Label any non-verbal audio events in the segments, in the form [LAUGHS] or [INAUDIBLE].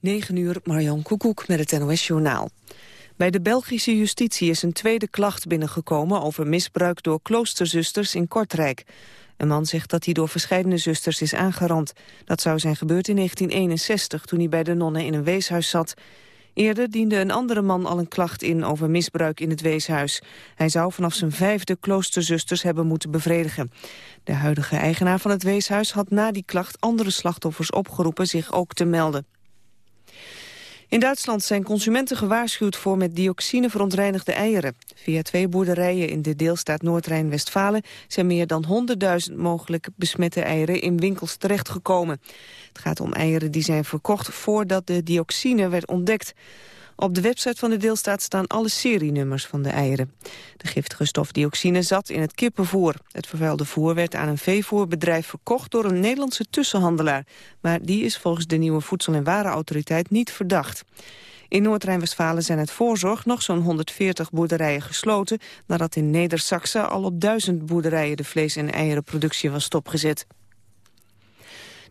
9 uur, Marjan Koekoek met het NOS-journaal. Bij de Belgische justitie is een tweede klacht binnengekomen... over misbruik door kloosterzusters in Kortrijk. Een man zegt dat hij door verscheidene zusters is aangerand. Dat zou zijn gebeurd in 1961, toen hij bij de nonnen in een weeshuis zat. Eerder diende een andere man al een klacht in over misbruik in het weeshuis. Hij zou vanaf zijn vijfde kloosterzusters hebben moeten bevredigen. De huidige eigenaar van het weeshuis had na die klacht andere slachtoffers opgeroepen zich ook te melden. In Duitsland zijn consumenten gewaarschuwd voor met dioxine verontreinigde eieren. Via twee boerderijen in de deelstaat Noord-Rijn-Westfalen zijn meer dan 100.000 mogelijk besmette eieren in winkels terechtgekomen. Het gaat om eieren die zijn verkocht voordat de dioxine werd ontdekt. Op de website van de deelstaat staan alle serienummers van de eieren. De giftige stof dioxine zat in het kippenvoer. Het vervuilde voer werd aan een veevoerbedrijf verkocht door een Nederlandse tussenhandelaar. Maar die is volgens de nieuwe Voedsel- en Warenautoriteit niet verdacht. In Noord-Rijn-Westfalen zijn uit voorzorg nog zo'n 140 boerderijen gesloten... nadat in neder al op duizend boerderijen de vlees- en eierenproductie was stopgezet.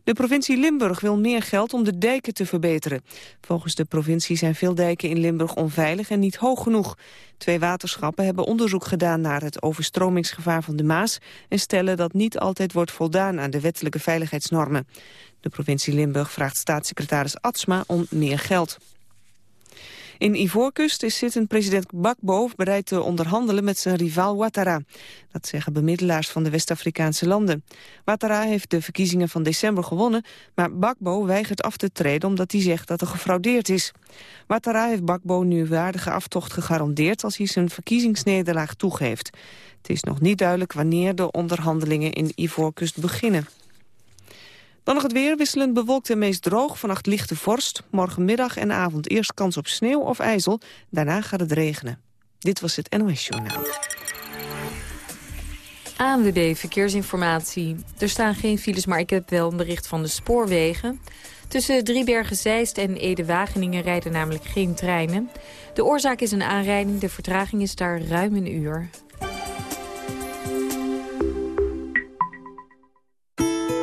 De provincie Limburg wil meer geld om de dijken te verbeteren. Volgens de provincie zijn veel dijken in Limburg onveilig en niet hoog genoeg. Twee waterschappen hebben onderzoek gedaan naar het overstromingsgevaar van de Maas... en stellen dat niet altijd wordt voldaan aan de wettelijke veiligheidsnormen. De provincie Limburg vraagt staatssecretaris Atsma om meer geld. In Ivoorkust is zittend president Bakbo bereid te onderhandelen met zijn rivaal Ouattara. Dat zeggen bemiddelaars van de West-Afrikaanse landen. Ouattara heeft de verkiezingen van december gewonnen, maar Bakbo weigert af te treden omdat hij zegt dat er gefraudeerd is. Ouattara heeft Bakbo nu waardige aftocht gegarandeerd als hij zijn verkiezingsnederlaag toegeeft. Het is nog niet duidelijk wanneer de onderhandelingen in Ivoorkust beginnen. Dan nog het weer, wisselend bewolkt en meest droog. Vannacht lichte vorst. Morgenmiddag en avond eerst kans op sneeuw of ijzel. Daarna gaat het regenen. Dit was het NOS Journaal. ANWB Verkeersinformatie. Er staan geen files, maar ik heb wel een bericht van de spoorwegen. Tussen Driebergen-Zeist en Ede-Wageningen rijden namelijk geen treinen. De oorzaak is een aanrijding, de vertraging is daar ruim een uur.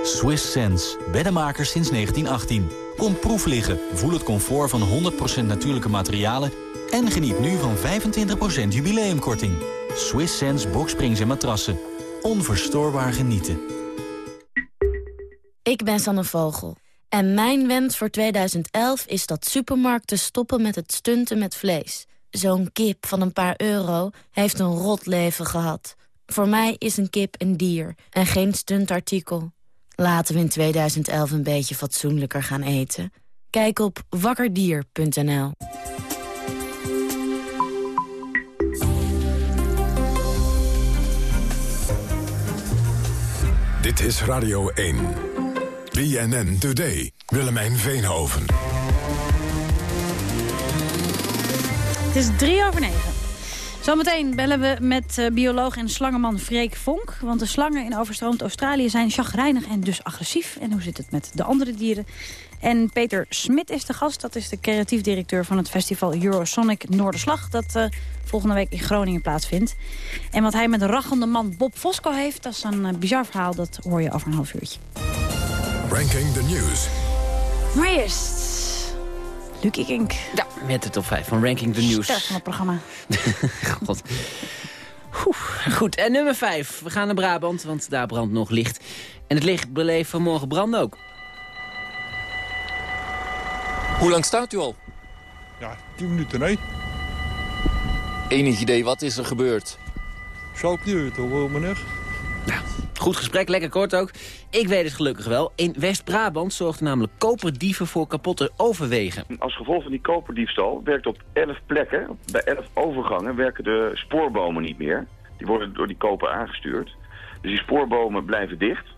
Swiss Sense, beddenmakers sinds 1918. Kom proef liggen, voel het comfort van 100% natuurlijke materialen... en geniet nu van 25% jubileumkorting. Swiss Sense boksprings en matrassen. Onverstoorbaar genieten. Ik ben Sanne Vogel. En mijn wens voor 2011 is dat supermarkten stoppen met het stunten met vlees. Zo'n kip van een paar euro heeft een rot leven gehad. Voor mij is een kip een dier en geen stuntartikel. Laten we in 2011 een beetje fatsoenlijker gaan eten. Kijk op wakkerdier.nl. Dit is Radio 1. BNN Today. Willemijn Veenhoven. Het is drie over negen. Zometeen bellen we met uh, bioloog en slangenman Freek Vonk. Want de slangen in overstroomd Australië zijn chagrijnig en dus agressief. En hoe zit het met de andere dieren? En Peter Smit is de gast. Dat is de creatief directeur van het festival Eurosonic Noorderslag. Dat uh, volgende week in Groningen plaatsvindt. En wat hij met de rachende man Bob Fosco heeft... dat is een uh, bizar verhaal. Dat hoor je over een half uurtje. Ranking the News. Maar eerst... Luc. Ja, met de top 5 van Ranking the News. Ster van het programma. [LAUGHS] God. Goed, en nummer 5. We gaan naar Brabant, want daar brandt nog licht. En het licht beleeft vanmorgen branden ook. Hoe lang staat u al? Ja, 10 minuten, nee. Enig idee, wat is er gebeurd? Zou ik niet weten, hoor, meneer. Goed gesprek, lekker kort ook. Ik weet het gelukkig wel. In West-Brabant zorgden namelijk koperdieven voor kapotte overwegen. Als gevolg van die koperdiefstal werkt op 11 plekken, bij 11 overgangen, werken de spoorbomen niet meer. Die worden door die koper aangestuurd. Dus die spoorbomen blijven dicht.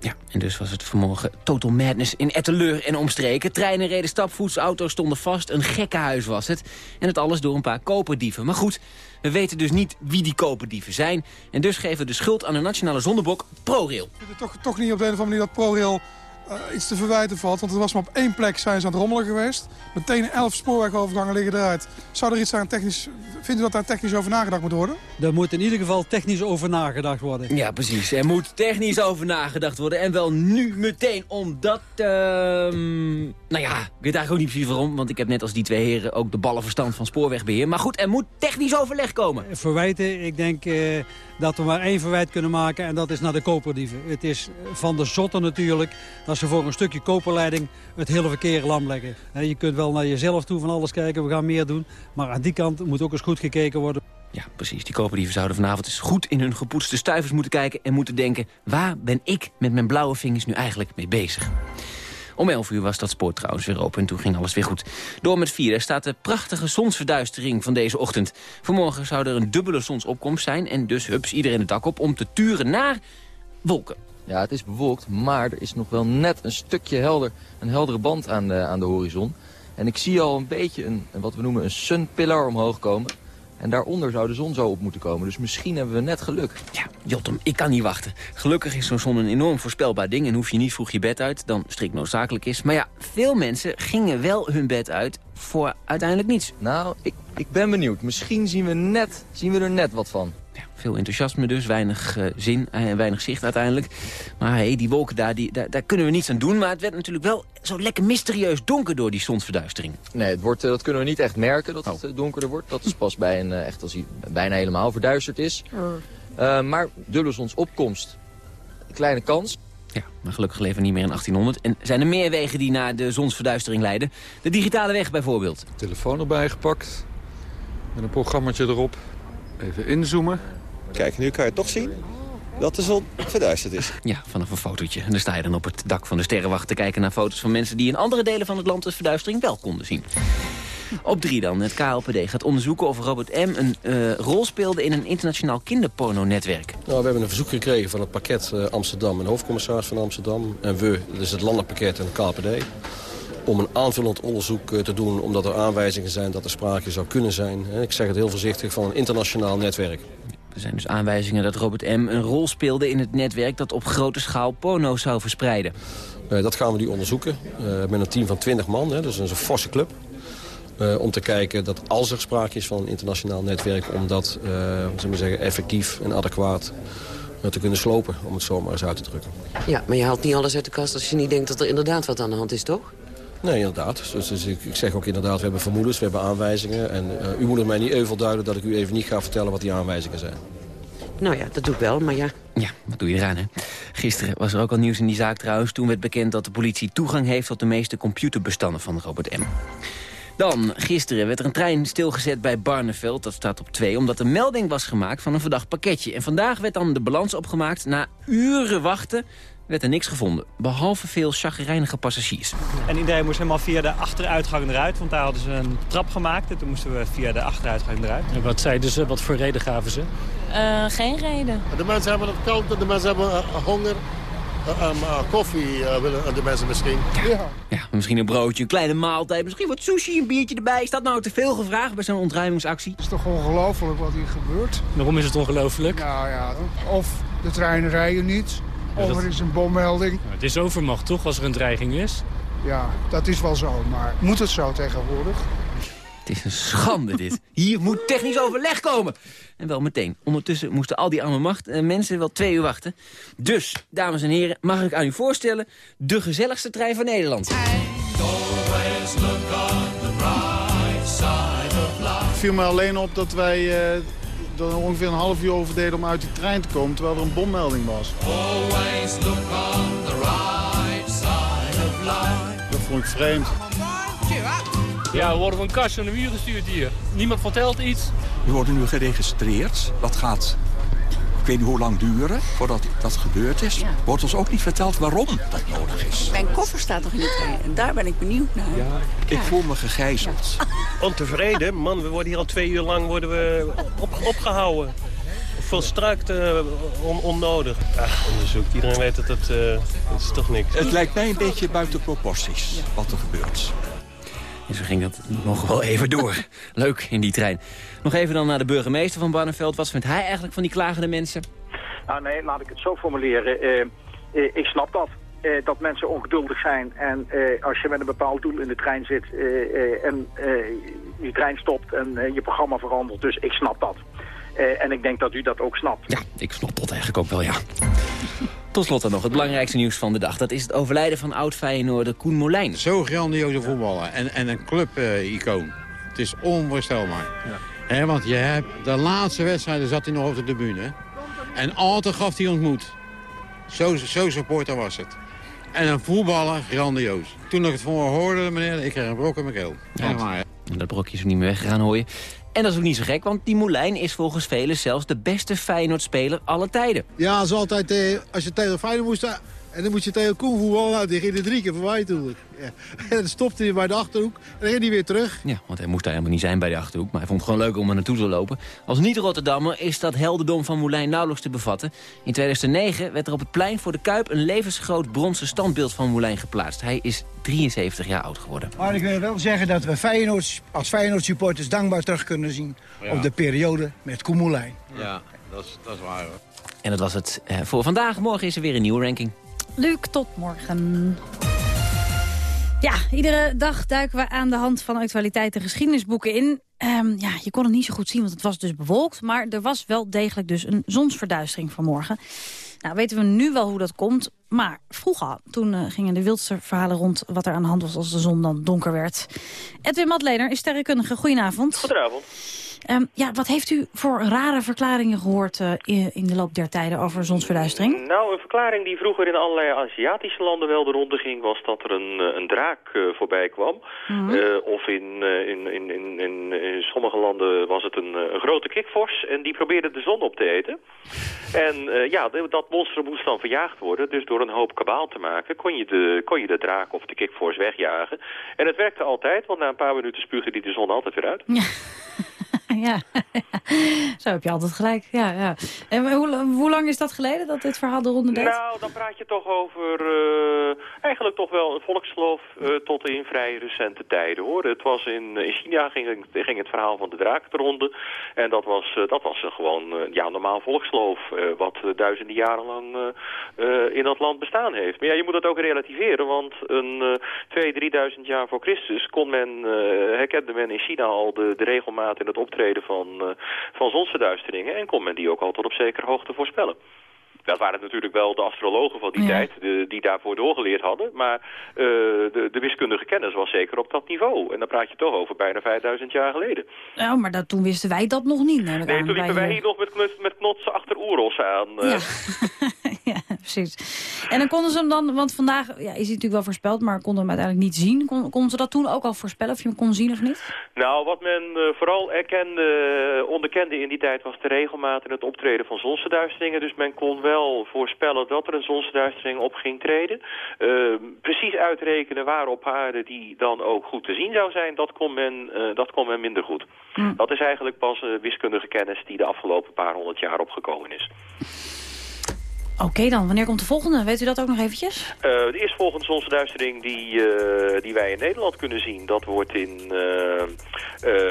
Ja, en dus was het vanmorgen total madness in Etteleur en omstreken. Treinen reden stapvoets, auto's stonden vast, een gekkenhuis was het. En het alles door een paar koperdieven. Maar goed, we weten dus niet wie die koperdieven zijn. En dus geven we de schuld aan de nationale zondebok ProRail. Ik toch, toch niet op de een of andere manier dat ProRail eh, iets te verwijten valt. Want het was maar op één plek zijn ze aan het rommelen geweest. Meteen elf spoorwegovergangen liggen eruit. Zou er iets aan technisch... Vindt u dat daar technisch over nagedacht moet worden? Er moet in ieder geval technisch over nagedacht worden. Ja, precies. Er moet technisch over nagedacht worden. En wel nu meteen, omdat... ehm, nou ja, ik weet eigenlijk ook niet precies waarom. Want ik heb net als die twee heren ook de ballenverstand van spoorwegbeheer. Maar goed, er moet technisch overleg komen. Verwijten, ik denk eh, dat we maar één verwijt kunnen maken. En dat is naar de koperdieven. Het is van de zotte natuurlijk dat ze voor een stukje koperleiding het hele verkeer lam leggen. Je kunt wel naar jezelf toe van alles kijken, we gaan meer doen. Maar aan die kant moet ook eens goed gekeken worden. Ja, precies. Die koperdieven zouden vanavond eens goed in hun gepoetste stuivers moeten kijken... en moeten denken, waar ben ik met mijn blauwe vingers nu eigenlijk mee bezig? Om 11 uur was dat spoor trouwens weer open en toen ging alles weer goed. Door met vier, daar staat de prachtige zonsverduistering van deze ochtend. Vanmorgen zou er een dubbele zonsopkomst zijn en dus hups iedereen het dak op... om te turen naar wolken. Ja, het is bewolkt, maar er is nog wel net een stukje helder, een heldere band aan de, aan de horizon. En ik zie al een beetje een, wat we noemen een sunpillar omhoog komen. En daaronder zou de zon zo op moeten komen. Dus misschien hebben we net geluk. Ja, Jotem, ik kan niet wachten. Gelukkig is zo'n zon een enorm voorspelbaar ding... en hoef je niet vroeg je bed uit, dan strikt noodzakelijk is. Maar ja, veel mensen gingen wel hun bed uit voor uiteindelijk niets. Nou, ik, ik ben benieuwd. Misschien zien we, net, zien we er net wat van. Veel enthousiasme dus, weinig uh, zin en uh, weinig zicht uiteindelijk. Maar hey, die wolken daar, die, daar, daar, kunnen we niets aan doen. Maar het werd natuurlijk wel zo lekker mysterieus donker door die zonsverduistering. Nee, het wordt, uh, dat kunnen we niet echt merken dat oh. het donkerder wordt. Dat is pas bij een, echt als hij bijna helemaal verduisterd is. Uh, maar dubbele zonsopkomst, kleine kans. Ja, maar gelukkig leven we niet meer in 1800. En zijn er meer wegen die naar de zonsverduistering leiden? De digitale weg bijvoorbeeld. Telefoon erbij gepakt. Met een programmaatje erop. Even inzoomen. Kijk, nu kan je toch zien dat de zon verduisterd is. Ja, vanaf een fotootje. En dan sta je dan op het dak van de sterrenwacht te kijken naar foto's van mensen... die in andere delen van het land de verduistering wel konden zien. Op drie dan. Het KLPD gaat onderzoeken of Robert M. een uh, rol speelde in een internationaal kinderporno-netwerk. Nou, we hebben een verzoek gekregen van het pakket uh, Amsterdam en hoofdcommissaris van Amsterdam. En we, dat is het landelijk pakket en het KLPD. Om een aanvullend onderzoek uh, te doen, omdat er aanwijzingen zijn dat er sprake zou kunnen zijn. Hè, ik zeg het heel voorzichtig, van een internationaal netwerk. Er zijn dus aanwijzingen dat Robert M. een rol speelde in het netwerk dat op grote schaal porno zou verspreiden. Uh, dat gaan we nu onderzoeken uh, met een team van 20 man, hè, dus een forse club. Uh, om te kijken dat als er sprake is van een internationaal netwerk... om dat uh, we zeggen, effectief en adequaat uh, te kunnen slopen, om het zo maar eens uit te drukken. Ja, maar je haalt niet alles uit de kast als je niet denkt dat er inderdaad wat aan de hand is, toch? Nee, inderdaad. Dus, dus ik, ik, zeg ook inderdaad, we hebben vermoedens, we hebben aanwijzingen. En u moet het mij niet euvel duiden dat ik u even niet ga vertellen wat die aanwijzingen zijn. Nou ja, dat doe ik wel, maar ja. Ja, wat doe je eraan, hè? Gisteren was er ook al nieuws in die zaak trouwens. Toen werd bekend dat de politie toegang heeft tot de meeste computerbestanden van Robert M. Dan, gisteren werd er een trein stilgezet bij Barneveld, dat staat op 2... omdat er melding was gemaakt van een verdacht pakketje. En vandaag werd dan de balans opgemaakt. Na uren wachten werd er niks gevonden, behalve veel chagrijnige passagiers. En iedereen moest helemaal via de achteruitgang eruit, want daar hadden ze een trap gemaakt. En toen moesten we via de achteruitgang eruit. En wat zeiden ze, wat voor reden gaven ze? Uh, geen reden. De mensen hebben het koud, de mensen hebben uh, honger. Uh, um, koffie willen de mensen misschien. Ja. ja, misschien een broodje, een kleine maaltijd, misschien wat sushi, een biertje erbij. Is dat nou te veel gevraagd bij zo'n ontruimingsactie? Het is toch ongelooflijk wat hier gebeurt. Waarom is het ongelooflijk? Nou ja, of de treinen rijden niet, of ja, er is een bommelding. Het is overmacht toch, als er een dreiging is? Ja, dat is wel zo, maar moet het zo tegenwoordig? Het is een schande dit. Hier moet technisch overleg komen. En wel meteen. Ondertussen moesten al die arme macht, eh, mensen wel twee uur wachten. Dus, dames en heren, mag ik aan u voorstellen... de gezelligste trein van Nederland. Het viel me alleen op dat wij uh, er ongeveer een half uur over deden om uit die trein te komen... terwijl er een bommelding was. Always look on the right side of life. Dat vond ik vreemd. Ja, we worden van kast aan de muur gestuurd hier. Niemand vertelt iets. We worden nu geregistreerd. Dat gaat, ik weet niet hoe lang duren voordat dat gebeurd is. Ja. Wordt ons ook niet verteld waarom dat nodig is. Mijn koffer staat nog in de trein en daar ben ik benieuwd naar. Ja, ik voel me gegijzeld. Ja. [LAUGHS] Ontevreden? Man, we worden hier al twee uur lang worden we op, opgehouden. Volstrekt uh, on, onnodig. Ach, onderzoek. Iedereen weet dat het, uh, het is toch niks. Het lijkt mij een beetje buiten proporties wat er gebeurt. En zo ging dat nog wel even door. [LAUGHS] Leuk in die trein. Nog even dan naar de burgemeester van Barneveld. Wat vindt hij eigenlijk van die klagende mensen? Nou nee, laat ik het zo formuleren. Uh, uh, ik snap dat. eh, dat mensen ongeduldig zijn. En eh, als je met een bepaald doel in de trein zit eh, eh, en eh, je trein stopt en eh, je programma verandert. Dus ik snap dat. Eh, en ik denk dat u dat ook snapt. Ja, ik snap dat eigenlijk ook wel, ja. Tot slot dan nog het belangrijkste nieuws van de dag. Dat is het overlijden van oud-Feyenoorder Koen Molijn. Zo grandioze voetballer en, en een club-icoon. het is onvoorstelbaar. Hè, want je hebt, de laatste wedstrijden zat hij nog op de tribune. En altijd gaf hij ontmoet. Zo, zo supporter was het. En een voetballer, grandioos. Toen ik het van me hoorde, meneer, ik kreeg een brok in mijn keel. En dat brokje is er niet meer weggegaan, hoor je. En dat is ook niet zo gek, want die Molijn is volgens velen zelfs de beste Feyenoord-speler aller tijden. Ja, als, altijd, eh, als je tegen Feyenoord moest... en dan moet je tegen Koen voetballen. Nou, die ging er drie keer voorbij. Ja. [LAUGHS] En dan stopte hij bij de Achterhoek. En dan ging hij weer terug. Ja, want hij moest daar helemaal niet zijn bij de Achterhoek. Maar hij vond het gewoon leuk om er naartoe te lopen. Als niet-Rotterdammer is dat heldendom van Moulijn nauwelijks te bevatten. In 2009 werd er op het plein voor de Kuip... een levensgroot bronzen standbeeld van Moulijn geplaatst. Hij is 73 jaar oud geworden. Maar ik wil wel zeggen dat we Feyenoord, als Feyenoord supporters dankbaar terug kunnen zien... Ja. op de periode met Koen Moulijn. Ja, dat is, dat is waar, hoor. En dat was het eh, voor vandaag. Morgen is er weer een nieuwe ranking. Luc, tot morgen. Ja, iedere dag duiken we aan de hand van actualiteiten geschiedenisboeken in. Ehm, ja, je kon het niet zo goed zien, want het was dus bewolkt. Maar er was wel degelijk dus een zonsverduistering vanmorgen. Nou, weten we nu wel hoe dat komt. Maar vroeger, toen eh, gingen de wildste verhalen rond... wat er aan de hand was als de zon dan donker werd. Edwin Matlener is sterrenkundige. Goedenavond. Goedenavond. Ehm, ja, wat heeft u voor rare verklaringen gehoord uh, in, de loop der tijden over zonsverduistering? Nou, een verklaring die vroeger in allerlei Aziatische landen wel de ronde ging... was dat er een, uh, een draak uh, voorbij kwam. Mm -hmm. of in, in, in, in, in, sommige landen was het een, een grote kikvors... en die probeerde de zon op te eten. En ja, dat monster moest dan verjaagd worden. Dus door een hoop kabaal te maken kon je de, kon je de draak of de kikvors wegjagen. En het werkte altijd, want na een paar minuten spuugde die de zon altijd weer uit. Ja. [LAUGHS] ja, [LAUGHS] zo heb je altijd gelijk. Ja, ja. En hoe, hoe, lang is dat geleden dat dit verhaal de ronde deed? Nou, dan praat je toch over uh, eigenlijk toch wel een volksgeloof uh, tot in vrij recente tijden. hoor. Het was in, in China ging, ging het verhaal van de draak de ronde. En dat was, uh, dat was gewoon ja, normaal volksgeloof wat duizenden jaren lang in dat land bestaan heeft. Maar ja, je moet dat ook relativeren, want een 2.000, 3.000 jaar voor Christus kon men, herkende men in China al de, de regelmaat in het optreden van, uh, van zonsverduisteringen en kon men die ook al tot op zekere hoogte voorspellen. Dat waren natuurlijk wel de astrologen van die ja. tijd de, die daarvoor doorgeleerd hadden. Maar uh, de, de, wiskundige kennis was zeker op dat niveau. En dan praat je toch over bijna 5000 jaar geleden. Nou, maar dat, toen wisten wij dat nog niet. Nee, toen liepen wij hier nog met, met knotsen achter oeros aan. Uh. [LAUGHS] [LAUGHS] Ja. precies. En dan konden ze hem dan, want vandaag ja, is hij natuurlijk wel voorspeld, maar konden hem uiteindelijk niet zien. Kon, konden ze dat toen ook al voorspellen, of je hem kon zien of niet? Nou, wat men uh, vooral erkende, onderkende in die tijd was de regelmaat in het optreden van zonsverduisteringen. Dus men kon wel voorspellen dat er een zonsverduistering op ging treden. Uh, precies uitrekenen waar op aarde die dan ook goed te zien zou zijn, dat kon men, uh, dat kon men minder goed. Mm. Dat is eigenlijk pas wiskundige kennis die de afgelopen paar honderd jaar opgekomen is. Oké okay dan, wanneer komt de volgende? Weet u dat ook nog eventjes? Uh, de eerstvolgende zonsverduistering die, uh, die wij in Nederland kunnen zien... dat wordt in uh,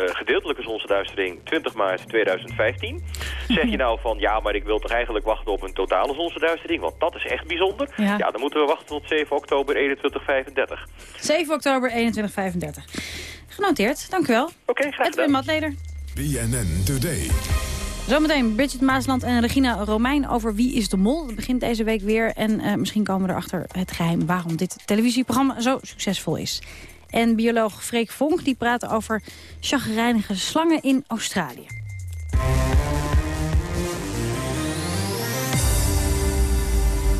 gedeeltelijke zonsverduistering 20 maart 2015. zeg je nou van, ja, maar ik wil toch eigenlijk wachten op een totale zonsverduistering... want dat is echt bijzonder. Ja, ja dan moeten we wachten tot 7 oktober 2135. 7 oktober 2135. Genoteerd, dank u wel. Oké, okay, graag gedaan. Edwin Matleder. BNN Today. Zometeen Bridget Maasland en Regina Romein over Wie is de Mol. Dat begint deze week weer en uh, misschien komen we erachter het geheim... waarom dit televisieprogramma zo succesvol is. En bioloog Freek Vonk die praat over chagrijnige slangen in Australië.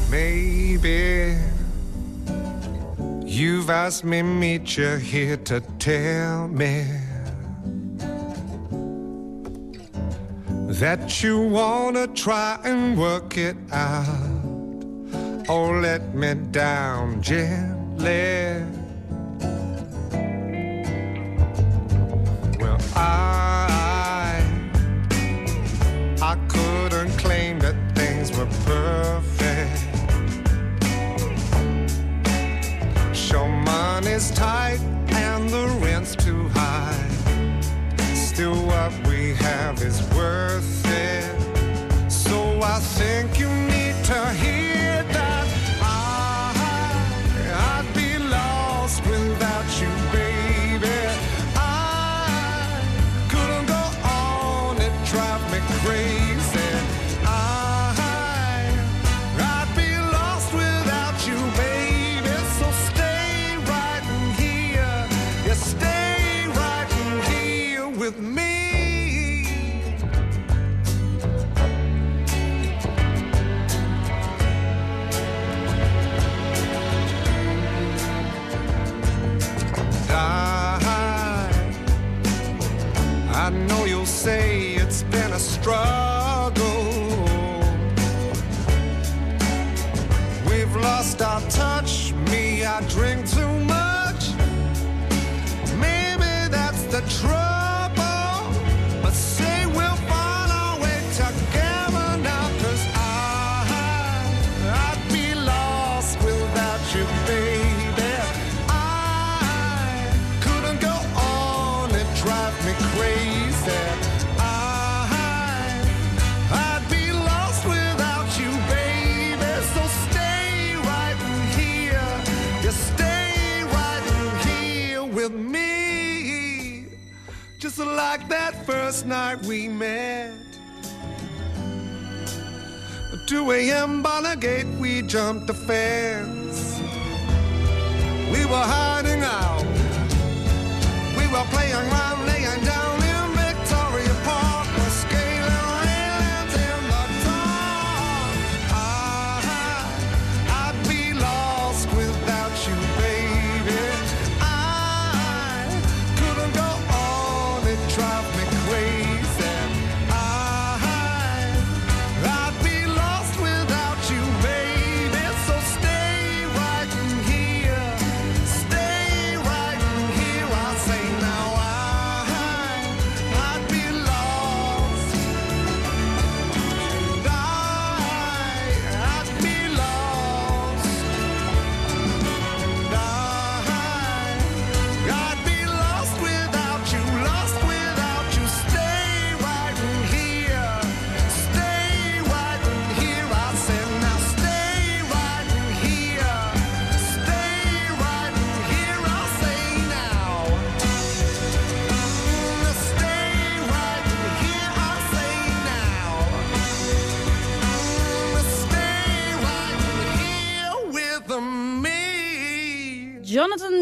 Maybe you've asked me meet you here to tell me that you wanna try and work it out. Oh, let me down gently. Well, I I couldn't claim that things were perfect. Sure, money's tight and the rent's. Still, what we have is worth it. So I think you need to hear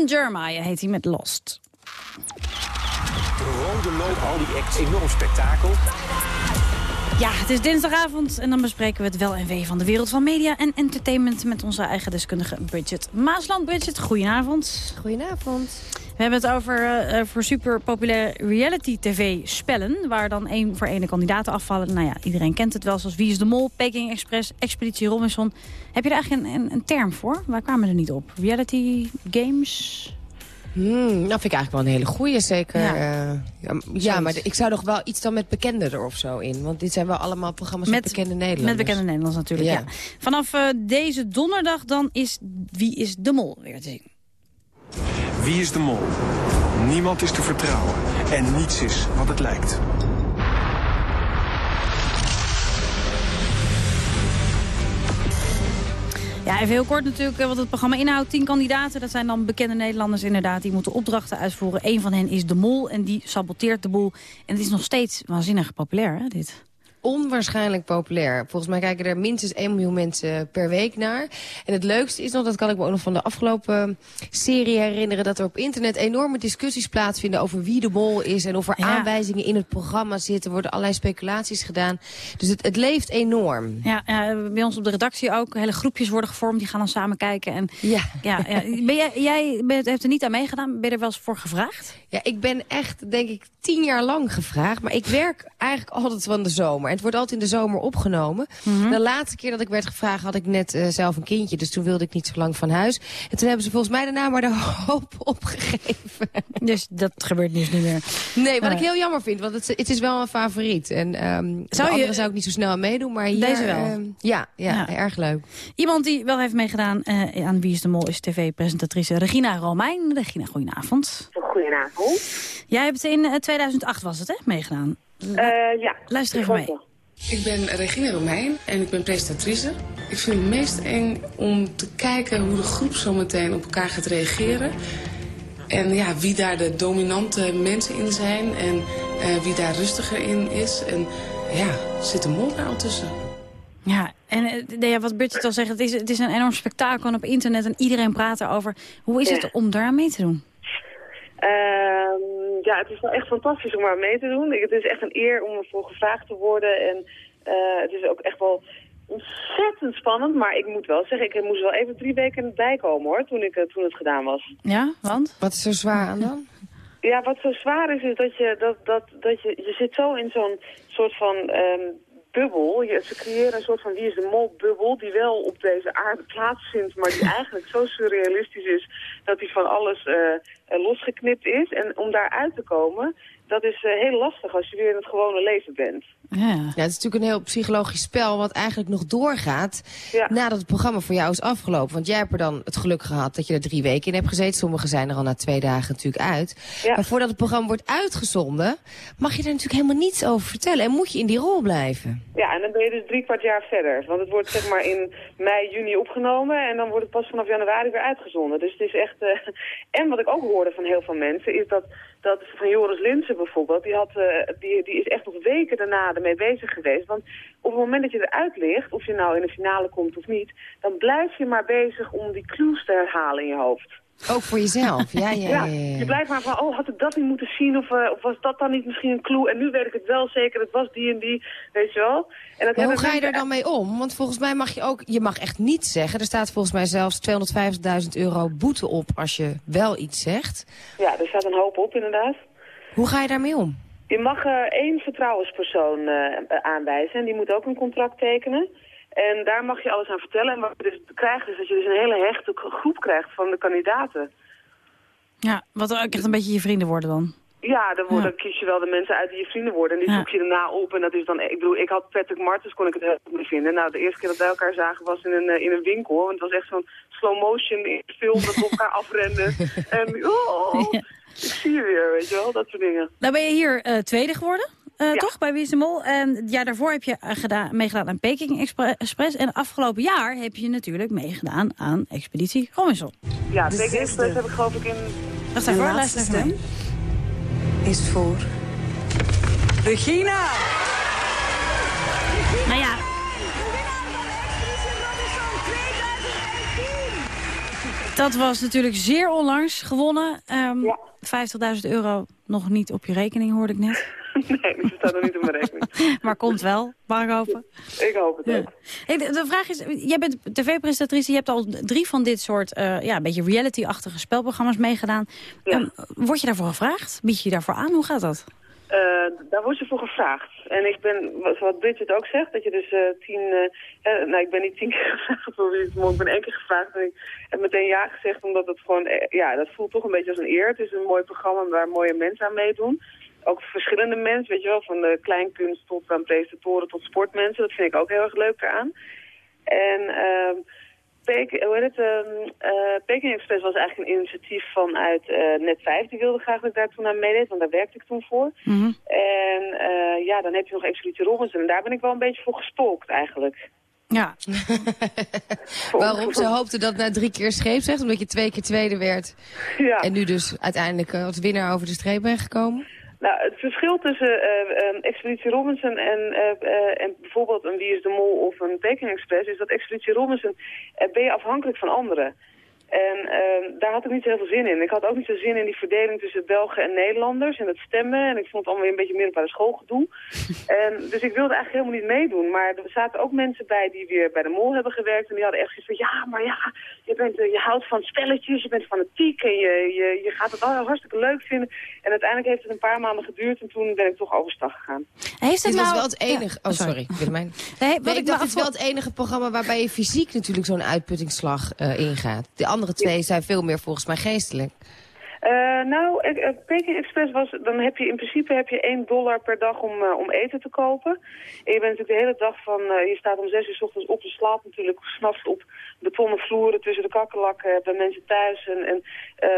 Jonathan Jeremiah heet hij met Lost. De rode loop, al die acts, enorm spektakel. Ja, het is dinsdagavond en dan bespreken we het wel en wee van de wereld van media en entertainment met onze eigen deskundige Bridget Maasland. Bridget, goedenavond. Goedenavond. We hebben het over eh, eh, voor super populair reality tv spellen, waar dan één voor ene kandidaten afvallen. Nou ja, iedereen kent het wel, zoals Wie is de Mol, Peking Express, Expeditie Robinson. Heb je er eigenlijk een, een, een term voor? Wij kwamen er niet op. Reality games? Hmm, nou vind ik eigenlijk wel een hele goeie, zeker. Ja. Ja, ja, ja, maar ik zou nog wel iets dan met bekenden er of zo in. Want dit zijn wel allemaal programma's met, bekende Nederlanders. Met bekende Nederlanders natuurlijk, ja. Ja. Vanaf eh, deze donderdag dan is Wie is de Mol weer te zien. Wie is de mol? Niemand is te vertrouwen. En niets is wat het lijkt. Ja, even heel kort natuurlijk eh, wat het programma inhoudt. Tien kandidaten, dat zijn dan bekende Nederlanders inderdaad. Die moeten opdrachten uitvoeren. Eén van hen is de mol en die saboteert de boel. En het is nog steeds waanzinnig populair, hè, dit? Onwaarschijnlijk populair. Volgens mij kijken er minstens 1 miljoen mensen per week naar. En het leukste is nog, dat kan ik me ook nog van de afgelopen serie herinneren... dat er op internet enorme discussies plaatsvinden over wie de mol is... en of er aanwijzingen in het programma zitten. Er worden allerlei speculaties gedaan. Dus het, het leeft enorm. Ja, ja, bij ons op de redactie ook. Hele groepjes worden gevormd, die gaan dan samen kijken. En, ja. Ja, Ben jij, jij bent, hebt er niet aan meegedaan. Ben je er wel eens voor gevraagd? Ja, ik ben echt, denk ik, tien jaar lang gevraagd. Maar ik werk eigenlijk altijd van de zomer. En het wordt altijd in de zomer opgenomen. De laatste keer dat ik werd gevraagd had ik net eh, zelf een kindje. Dus toen wilde ik niet zo lang van huis. En toen hebben ze volgens mij daarna maar de [LAUGHS] hoop opgegeven. Dus dat gebeurt dus niet meer. Nee, wat Eh. ik heel jammer vind. Want het, het is wel een favoriet. En ehm Zou zou je- andere zou ik niet zo snel aan meedoen. Maar hier, Deze wel? ehm, ja, ja, Ja. erg leuk. Iemand die wel heeft meegedaan eh, aan Wie is de Mol is tv-presentatrice Regina Romein. Regina, goedenavond. Goedenavond. Jij hebt in eh, 2008 was het, hè, meegedaan? Eh, ja. Luister even mee. Ik ben Regina Romein en ik ben presentatrice. Ik vind het meest eng om te kijken hoe de groep zo meteen op elkaar gaat reageren. En ja, wie daar de dominante mensen in zijn en eh, wie daar rustiger in is. En ja, zit een mol daar al tussen. Ja, en eh, nee, ja, wat Bridget al zegt, het is, het is een enorm spektakel en op internet en iedereen praat erover. Hoe is Ja. het om daar aan mee te doen? Ehm, ja, het is wel echt fantastisch om aan mee te doen. Het is echt een eer om ervoor gevraagd te worden. En eh, het is ook echt wel ontzettend spannend. Maar ik moet wel zeggen, ik moest wel even drie weken bijkomen hoor, toen, ik, eh, toen het gedaan was. Ja, want? Wat is er zwaar aan dan? Ja, wat zo zwaar is, is dat je, dat, dat, dat je, je zit zo in zo'n soort van ehm, bubbel. Je, ze creëren een soort van wie is de mol bubbel die wel op deze aarde plaatsvindt, maar die [LAUGHS] eigenlijk zo surrealistisch is dat die van alles eh, eh, losgeknipt is. En om daar uit te komen, dat is eh, heel lastig als je weer in het gewone leven bent. Ja. ja, het is natuurlijk een heel psychologisch spel wat eigenlijk nog doorgaat nadat het programma voor jou is afgelopen. Want jij hebt er dan het geluk gehad dat je er drie weken in hebt gezeten. Sommigen zijn er al na twee dagen natuurlijk uit. Maar voordat het programma wordt uitgezonden, mag je er natuurlijk helemaal niets over vertellen. En moet je in die rol blijven. Ja, en dan ben je dus drie kwart jaar verder. Want het wordt zeg maar in mei, juni opgenomen en dan wordt het pas vanaf januari weer uitgezonden. Dus het is echt... eh, [LAUGHS] En wat ik ook hoorde van heel veel mensen is dat, dat van Joris Linsen bijvoorbeeld, die, had, eh, die, die is echt nog weken daarna ermee bezig geweest. Want op het moment dat je eruit ligt, of je nou in de finale komt of niet, dan blijf je maar bezig om die clues te herhalen in je hoofd. Ook voor jezelf, ja, ja, ja. ja, je blijft maar van, oh, had ik dat niet moeten zien? Of, eh, of was dat dan niet misschien een clue? En nu weet ik het wel zeker, het was die en die, weet je wel. En dat hoe ga je er dan mee om? Want volgens mij mag je ook, je mag echt niets zeggen. Er staat volgens mij zelfs 250.000 euro boete op als je wel iets zegt. Ja, er staat een hoop op inderdaad. Hoe ga je daarmee om? Je mag eh, één vertrouwenspersoon eh, aanwijzen en die moet ook een contract tekenen. En daar mag je alles aan vertellen. En wat je dus krijgt is dat je dus een hele hechte groep krijgt van de kandidaten. Ja, wat ook echt een beetje je vrienden worden dan. Ja, dan, dan kies je wel de mensen uit die je vrienden worden. En die Ja. zoek je daarna op. En dat is dan, ik bedoel, ik had Patrick Martens, kon ik het heel goed vinden. Nou, de eerste keer dat wij elkaar zagen was in een, eh, in een winkel. Want het was echt zo'n slow motion in film dat we elkaar [LAUGHS] afrenden. En oh, ik zie je weer, weet je wel, dat soort dingen. Nou ben je hier eh, tweede geworden, eh, toch, bij Wie is de Mol. En het jaar daarvoor heb je eh, gedaan, meegedaan aan Peking Expre- Express. En afgelopen jaar heb je natuurlijk meegedaan aan Expeditie Robinson. Ja, Big Express heb ik geloof ik in... Wacht even, luister mee. is voor Regina. Dat was natuurlijk zeer onlangs gewonnen. Ehm 50.000 euro nog niet op je rekening, hoorde ik net. [LAUGHS] Nee, die staat nog niet op mijn rekening. [LAUGHS] maar komt wel, mag ik hopen. Ik hoop het ook. Hey, de, de vraag is, jij bent tv-presentatrice, je hebt al drie van dit soort eh, ja, een beetje reality-achtige spelprogramma's meegedaan. Ehm, word je daarvoor gevraagd? Bied je je daarvoor aan? Hoe gaat dat? Eh, daar word je voor gevraagd. En ik ben, wat- Bridget ook zegt, dat je dus eh, tien... eh, nou, ik ben niet tien keer [LAUGHS] gevraagd voor het maar ik ben één keer gevraagd. En ik heb meteen ja gezegd, omdat het gewoon... ja, dat voelt toch een beetje als een eer. Het is een mooi programma waar mooie mensen aan meedoen. Ook verschillende mensen, weet je wel, van de kleinkunst tot aan presentatoren tot sportmensen. Dat vind ik ook heel erg leuk eraan. En... ehm Peking, hoe heet het, eh, Peking Express was eigenlijk een initiatief vanuit eh, Net5. Die wilde graag dat ik daar toen aan meedeed, want daar werkte ik toen voor. En eh, ja, dan heb je nog Expeditie Robinson. En daar ben ik wel een beetje voor gestolkt eigenlijk. Ja. [LAUGHS] Waarom? Ze hoopte dat na drie keer scheep zegt, omdat je twee keer tweede werd. Ja. En nu dus uiteindelijk als winnaar over de streep bent gekomen. Nou, het verschil tussen eh, Expeditie Robinson en, eh, en bijvoorbeeld een Wie is de Mol of een Peking Express... is dat Expeditie Robinson ben je afhankelijk van anderen. En eh, daar had ik niet zo heel veel zin in. Ik had ook niet zo zin in die verdeling tussen Belgen en Nederlanders en het stemmen. En ik vond het allemaal weer een beetje middelbare schoolgedoe. [LAUGHS] en, dus ik wilde eigenlijk helemaal niet meedoen. Maar er zaten ook mensen bij die weer bij de Mol hebben gewerkt. En die hadden echt zoiets van, ja, maar ja, je, bent, eh, je houdt van spelletjes, je bent fanatiek en je, je, je gaat het al hartstikke leuk vinden. En uiteindelijk heeft het een paar maanden geduurd en toen ben ik toch overstag gegaan. Heeft het Dit was nou- wel het enige... Ja, Oh, sorry. sorry, Willemijn. Nee, Nee, ik dacht, het is wel het enige programma waarbij je fysiek natuurlijk zo'n uitputtingsslag eh, ingaat. De andere twee zijn veel meer volgens mij geestelijk. Eh, nou, eh, Peking Express was, dan heb je in principe heb je 1 dollar per dag om, eh, om eten te kopen. En je bent natuurlijk de hele dag van, je staat om 6 uur 's ochtends op, je slaapt natuurlijk s'nachts op betonnen vloeren tussen de kakkerlakken bij mensen thuis en, en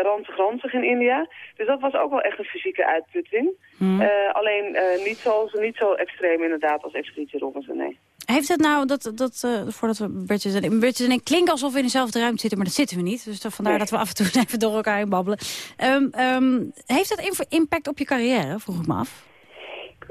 ranzig ranzig in India. Dus dat was ook wel echt een fysieke uitputting. Hmm. Alleen niet, zo, niet zo extreem inderdaad als Expeditie Robinson, nee. Heeft het nou, dat, dat, eh, voordat we Bertjes en, ik- Bertjes en ik klinken alsof we in dezelfde ruimte zitten, maar dat zitten we niet. Dus dat- vandaar Nee. dat we af en toe [LAUGHS] even door elkaar heen babbelen. Ehm, ehm, heeft dat impact op je carrière, vroeg ik me af?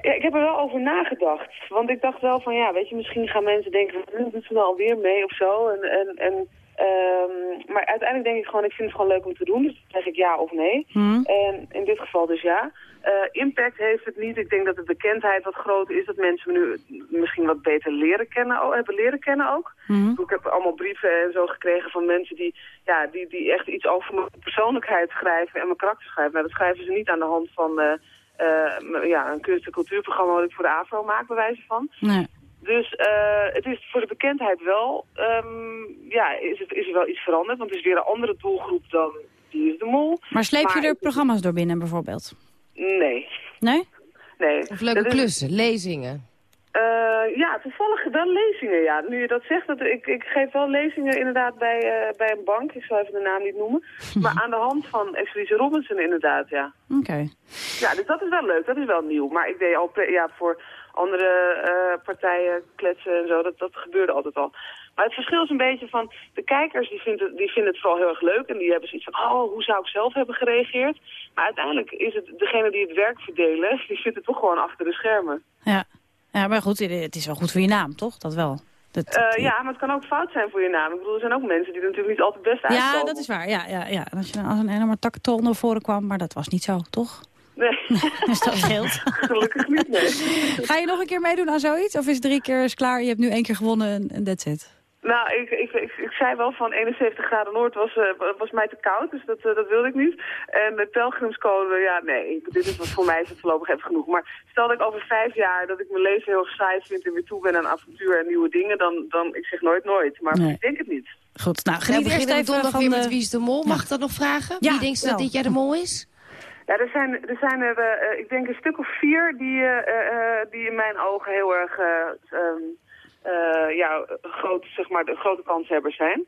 Ja, ik heb er wel over nagedacht. Want ik dacht wel van, ja, weet je, misschien gaan mensen denken... van, "Hm, doet ze nou alweer mee of zo? En, en, en Ehm, maar uiteindelijk denk ik gewoon, ik vind het gewoon leuk om te doen. Dus dan zeg ik ja of nee. Hmm. En in dit geval dus ja. Eh, impact heeft het niet. Ik denk dat de bekendheid wat groter is. Dat mensen me nu misschien wat beter leren kennen, oh, hebben leren kennen ook. Mhm. Ik heb allemaal brieven en zo gekregen van mensen die, ja, die, die echt iets over mijn persoonlijkheid schrijven en mijn karakter schrijven. Nou, dat schrijven ze niet aan de hand van eh, eh, ja, een kunst- en cultuurprogramma wat ik voor de AVRO maak, bij wijze van. Nee. Dus het is voor de bekendheid wel, ehm, ja, is, het, is er wel iets veranderd. Want het is weer een andere doelgroep dan die is de mol. Maar sleep je Maar er programma's door binnen bijvoorbeeld? Nee. Nee? Nee. Of leuke Dat is- klussen, lezingen. Eh, ja, toevallig wel lezingen, ja. Nu je dat zegt, dat, ik, ik geef wel lezingen inderdaad bij, eh, bij een bank. Ik zal even de naam niet noemen. [LAUGHS] Maar aan de hand van Expeditie Robinson inderdaad, ja. Oké. Ja, dus dat is wel leuk. Dat is wel nieuw. Maar ik deed al ja, voor andere eh, partijen kletsen en zo. Dat, dat gebeurde altijd al. Maar het verschil is een beetje van... De kijkers die vinden, die vinden het vooral heel erg leuk. En die hebben zoiets van... Oh, hoe zou ik zelf hebben gereageerd? Maar uiteindelijk is het degene die het werk verdelen... [LAUGHS] Die zitten toch gewoon achter de schermen. Ja. ja, maar goed, het is wel goed voor je naam, toch? Dat wel. Dat, Eh, ja, maar het kan ook fout zijn voor je naam. Ik bedoel, er zijn ook mensen die er natuurlijk niet altijd best uitkomen. ja, dat is waar. Ja, ja, ja. En als je dan als een enorme takketol naar voren kwam, maar dat was niet zo, toch? [LAUGHS] Dus dat scheelt. Gelukkig niet, nee. Ga je nog een keer meedoen aan zoiets? Of is drie keer is klaar, je hebt nu één keer gewonnen en- that's it? Nou, ik, ik, ik, ik zei wel van 71 graden Noord was, eh, was mij te koud, dus dat, eh, dat wilde ik niet. En de pelgrimscode, ja, nee, dit is wat voor mij is het voorlopig even genoeg. Maar stel dat ik over vijf jaar dat ik mijn leven heel erg saai vind en weer toe ben aan avontuur en nieuwe dingen, dan, dan ik zeg nooit nooit. Maar Nee. ik denk het niet. Goed, nou, Ja, geniet we eerst even donderdag van weer de... met Wie is de Mol. Mag ik dat nog vragen? Ja, Wie denkt dat wel. dit jaar de Mol is? Ja, er zijn er, zijn er eh, eh, ik denk een stuk of vier die, eh, die in mijn ogen heel erg eh, ja, groot, zeg maar, de grote kanshebbers zijn.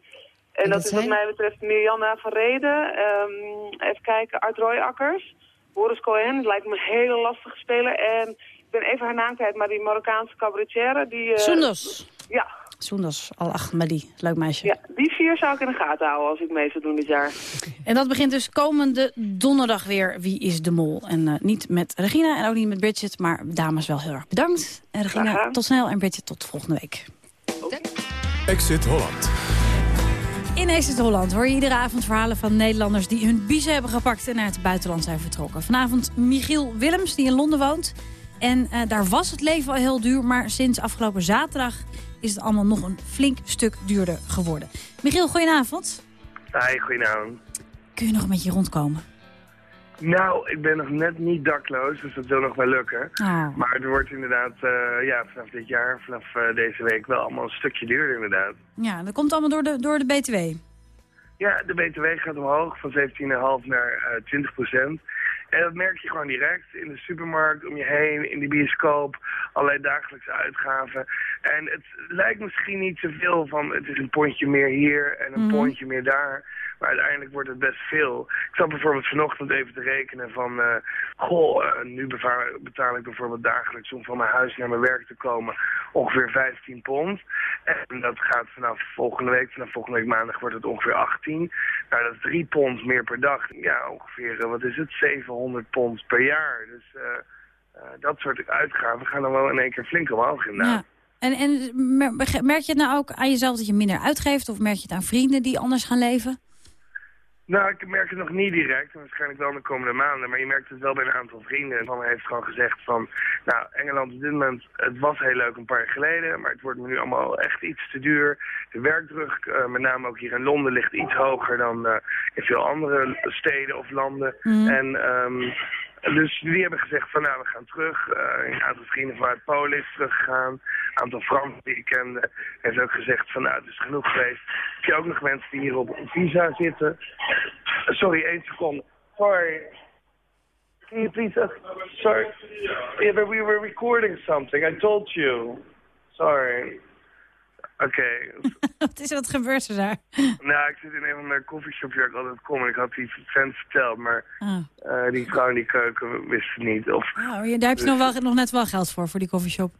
En, En dat, dat is wat mij betreft Mirjana van Reden, ehm, even kijken, Art Royakkers, Boris Cohen, lijkt me een hele lastige speler. En ik ben even haar naam kwijt, maar die Marokkaanse cabaretière, die... Soendos. Ja, Soendos Al-Ahmadi, leuk meisje. ja, die vier zou ik in de gaten houden als ik mee zou doen dit jaar. En dat begint dus komende donderdag weer Wie is de Mol. En eh, niet met Regina en ook niet met Bridget, maar dames wel heel erg bedankt. En Regina, tot snel en Bridget tot volgende week. Exit Holland. In Exit Holland hoor je iedere avond verhalen van Nederlanders... die hun biezen hebben gepakt en naar het buitenland zijn vertrokken. Vanavond Michiel Willems, die in Londen woont. En eh, daar was het leven al heel duur, maar sinds afgelopen zaterdag... is het allemaal nog een flink stuk duurder geworden. Michiel, goedenavond. Hi, goedenavond. Kun je nog een beetje rondkomen? Nou, ik ben nog net niet dakloos, dus dat wil nog wel lukken. Oh. Maar het wordt inderdaad, eh, ja, vanaf dit jaar, vanaf eh, deze week wel allemaal een stukje duurder inderdaad. Ja, dat komt allemaal door de, door de BTW. Ja, de BTW gaat omhoog van 17,5 naar eh 20 procent. En dat merk je gewoon direct in de supermarkt, om je heen, in de bioscoop, allerlei dagelijkse uitgaven. En het lijkt misschien niet zoveel van het is een pondje meer hier en een Mhm. pondje meer daar. Maar uiteindelijk wordt het best veel. Ik zat bijvoorbeeld vanochtend even te rekenen van, eh, goh, eh, nu betaal ik bijvoorbeeld dagelijks om van mijn huis naar mijn werk te komen ongeveer 15 pond. En dat gaat vanaf volgende week, vanaf volgende week maandag wordt het ongeveer 18. Nou, dat is 3 pond meer per dag. Ja, ongeveer, eh, wat is het, 700 pond per jaar. Dus dat soort uitgaven gaan dan wel in één keer flink omhoog inderdaad. Ja. En, en mer- merk je het nou ook aan jezelf dat je minder uitgeeft? Of merk je het aan vrienden die anders gaan leven? Nou, ik merk het nog niet direct, en waarschijnlijk wel in de komende maanden, maar je merkt het wel bij een aantal vrienden. En van heeft gewoon gezegd van, nou, Engeland op dit moment, het was heel leuk een paar jaar geleden, maar het wordt me nu allemaal echt iets te duur. De werkdruk, eh, met name ook hier in Londen, ligt iets hoger dan eh, in veel andere steden of landen. Mhm. En ehm, dus die hebben gezegd van, nou, we gaan terug. Eh, een aantal vrienden vanuit Polen is teruggegaan. Een aantal Fransen die ik kende heeft ook gezegd van, nou, het is genoeg geweest. Heb je ook nog mensen die hier op visa zitten? Sorry, één seconde. Sorry. Can you please... Uh, sorry. Yeah, but we were recording something. I told you. Sorry. Oké. [LAUGHS] Wat is er, wat gebeurt er daar? nou, ik zit in een van de koffieshops waar ik altijd kom. En ik had die vent verteld, maar Ah. eh, die vrouw in die keuken wist het niet. Of, Oh, daar heb je nog, wel, nog net wel geld voor, voor die koffieshop.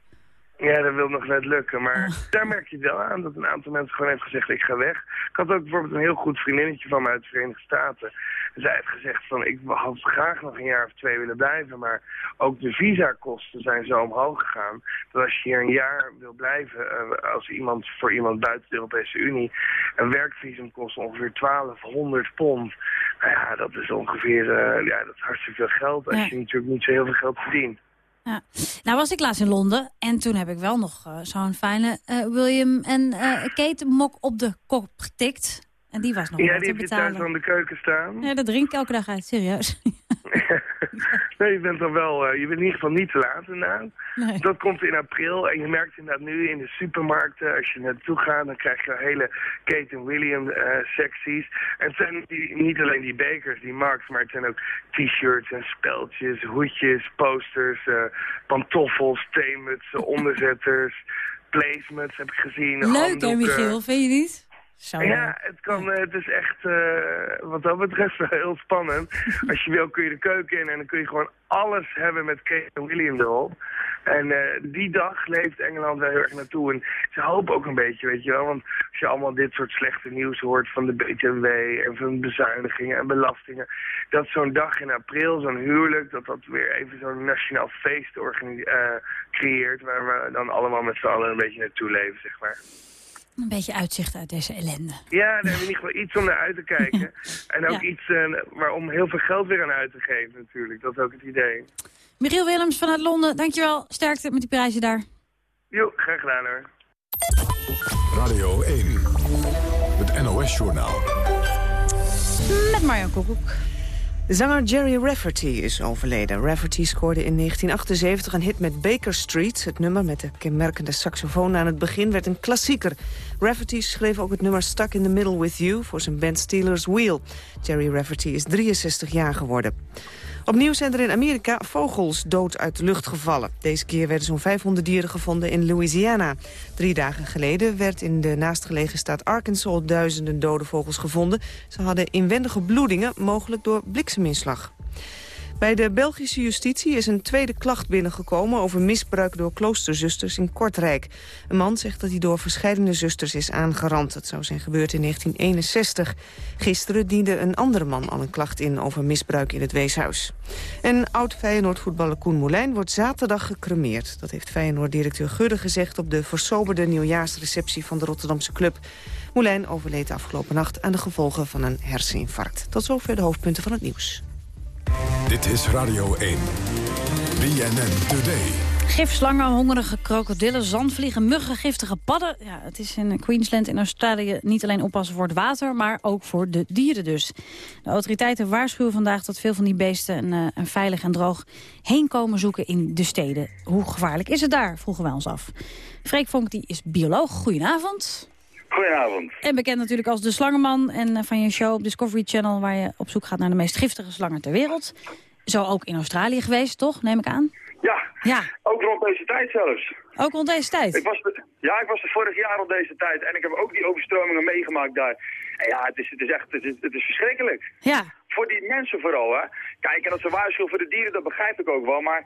Ja, dat wil nog net lukken. Maar [LAUGHS] daar merk je het wel aan dat een aantal mensen gewoon heeft gezegd, ik ga weg. Ik had ook bijvoorbeeld een heel goed vriendinnetje van me uit de Verenigde Staten. En zij heeft gezegd van, ik had graag nog een jaar of twee willen blijven. Maar ook de visakosten zijn zo omhoog gegaan. Dat als je hier een jaar wil blijven, eh, als iemand voor iemand buiten de Europese Unie, een werkvisum kost ongeveer 1200 pond. Nou ja, dat is ongeveer, eh, ja, dat is hartstikke veel geld als Ja. je natuurlijk niet zo heel veel geld verdient. Ja. Nou was ik laatst in Londen en toen heb ik wel nog eh, zo'n fijne eh, William en eh, Kate mok op de kop getikt. En die was nog Ja, die te heb je thuis betalen. aan de keuken staan. Ja, dat drink ik elke dag uit, serieus. [LAUGHS] Nee, je bent dan wel, eh, je bent in ieder geval niet te laat inderdaad. Nee. Dat komt in april en je merkt inderdaad nu in de supermarkten, als je naartoe gaat, dan krijg je hele Kate William eh, secties. En het zijn die, niet alleen die bekers, die marks, maar het zijn ook t-shirts en speltjes, hoedjes, posters, eh, pantoffels, theemutsen, onderzetters, [LAUGHS] placements heb ik gezien. Leuk hè. Michiel, vind je niet? Zo Ja, het, kan, eh, het is echt, eh, wat dat betreft, [LAUGHS] wel heel spannend. [LAUGHS] Als je wil kun je de keuken in en dan kun je gewoon alles hebben met Kate en William erop. En eh, die dag leeft Engeland wel heel erg naartoe. En ze hopen ook een beetje, weet je wel. Want als je allemaal dit soort slechte nieuws hoort van de BTW en van bezuinigingen en belastingen. Dat zo'n dag in april, zo'n huwelijk, dat dat weer even zo'n nationaal feest eh, creëert. Waar we dan allemaal met z'n allen een beetje naartoe leven, zeg maar. Een beetje uitzicht uit deze ellende. Ja, daar hebben we in ieder geval iets om naar uit te kijken. [LAUGHS] En ook Ja. iets eh, waar om heel veel geld weer aan uit te geven natuurlijk. Dat is ook het idee. Michiel Willems vanuit Londen, dankjewel. Sterkte met die prijzen daar. Jo, graag gedaan hoor. Radio 1. Het NOS-journaal. Met Marjan Koekoek. Zanger Jerry Rafferty is overleden. Rafferty scoorde in 1978 een hit met Baker Street. Het nummer met de kenmerkende saxofoon aan het begin werd een klassieker. Rafferty schreef ook het nummer Stuck in the Middle with You... voor zijn band Steelers Wheel. Jerry Rafferty is 63 jaar geworden. Opnieuw zijn er in Amerika vogels dood uit de lucht gevallen. Deze keer werden zo'n 500 dieren gevonden in Louisiana. Drie dagen geleden werd in de naastgelegen staat Arkansas duizenden dode vogels gevonden. Ze hadden inwendige bloedingen, mogelijk door blikseminslag. Bij de Belgische justitie is een tweede klacht binnengekomen... over misbruik door kloosterzusters in Kortrijk. Een man zegt dat hij door verscheidene zusters is aangerand. Dat zou zijn gebeurd in 1961. Gisteren diende een andere man al een klacht in... over misbruik in het weeshuis. En oud-Feyenoord-voetballer Koen Moulijn wordt zaterdag gecremeerd. Dat heeft Feyenoord-directeur Gudde gezegd... op de versoberde nieuwjaarsreceptie van de Rotterdamse club. Moulijn overleed afgelopen nacht aan de gevolgen van een herseninfarct. Tot zover de hoofdpunten van het nieuws. Dit is Radio 1. BNN Today. Gifslangen, hongerige krokodillen, zandvliegen, muggen, giftige padden. Ja, het is in Queensland in Australië niet alleen oppassen voor het water... maar ook voor de dieren dus. De autoriteiten waarschuwen vandaag dat veel van die beesten... een, eh, een veilig en droog heenkomen zoeken in de steden. Hoe gevaarlijk is het daar, vroegen wij ons af. Freek Vonk die is bioloog. Goedenavond. Goedenavond. En bekend natuurlijk als de slangenman en eh, van je show op Discovery Channel... waar je op zoek gaat naar de meest giftige slangen ter wereld. Zo ook in Australië geweest, toch? Neem ik aan. Ja, Ja, ook rond deze tijd zelfs. ook rond deze tijd. Ik was ja, ik was er vorig jaar rond deze tijd en ik heb ook die overstromingen meegemaakt daar. En ja, het is, het is echt het is, het is verschrikkelijk. Ja. Voor die mensen vooral, hè. Kijk, en dat ze waarschuwen voor de dieren, dat begrijp ik ook wel. Maar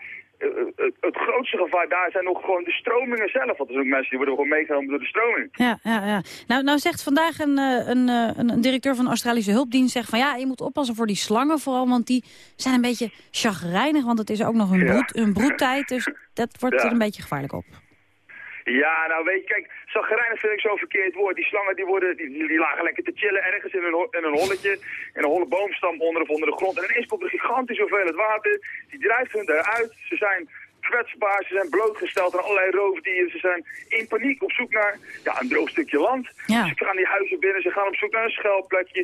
het, het grootste gevaar daar zijn nog gewoon de stromingen zelf. Want er zijn ook mensen die worden gewoon meegenomen door de stroming. Ja, ja, ja. Nou, nou zegt vandaag een, eh, een, eh, een, een directeur van de Australische hulpdienst... Zegt van ja, je moet oppassen voor die slangen vooral... want die zijn een beetje chagrijnig, want het is ook nog hun, broed, hun broedtijd. Dus dat wordt Ja. er een beetje gevaarlijk op. Ja, nou weet je, kijk, zagrijnig vind ik zo'n verkeerd woord. Die slangen die, worden, die, die lagen lekker te chillen ergens in een, in een holletje, in een holle boomstam onder of onder de grond. En ineens komt er gigantisch hoeveelheid water, die drijft hun eruit. Ze zijn kwetsbaar, ze zijn blootgesteld aan allerlei roofdieren. Ze zijn in paniek op zoek naar ja, een droog stukje land. Ja. Ze gaan die huizen binnen, ze gaan op zoek naar een schuilplekje.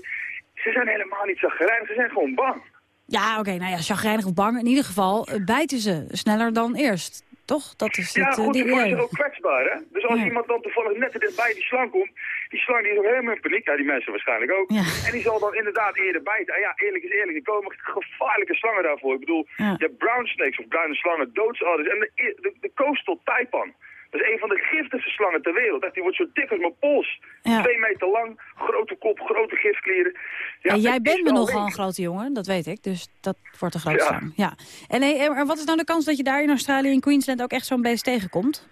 Ze zijn helemaal niet zagrijnig, ze zijn gewoon bang. Ja, oké, nou ja, chagrijnig of bang. In ieder geval eh, bijten ze sneller dan eerst. Toch? Dat is Ja, het eh, goed, die zich ook kwetsbaar, hè? Dus als Ja. iemand dan toevallig net dichtbij die slang komt, die slang die is ook helemaal in paniek. Ja, die mensen waarschijnlijk ook. Ja. En die zal dan inderdaad eerder bijten. En ja, eerlijk is eerlijk, er komen gevaarlijke slangen daarvoor. Ik bedoel, Ja. je hebt brown snakes of bruine slangen, doodsadders. En de, de, de coastal taipan. Dat is een van de giftigste slangen ter wereld. Echt, Die wordt zo dik als mijn pols. Ja. Twee meter lang, grote kop, grote gifklieren. Ja, en jij bent me nogal een grote jongen, dat weet ik. Dus dat wordt een grote Ja. slang. Ja. En hey, en wat is nou de kans dat je daar in Australië en Queensland ook echt zo'n beest tegenkomt?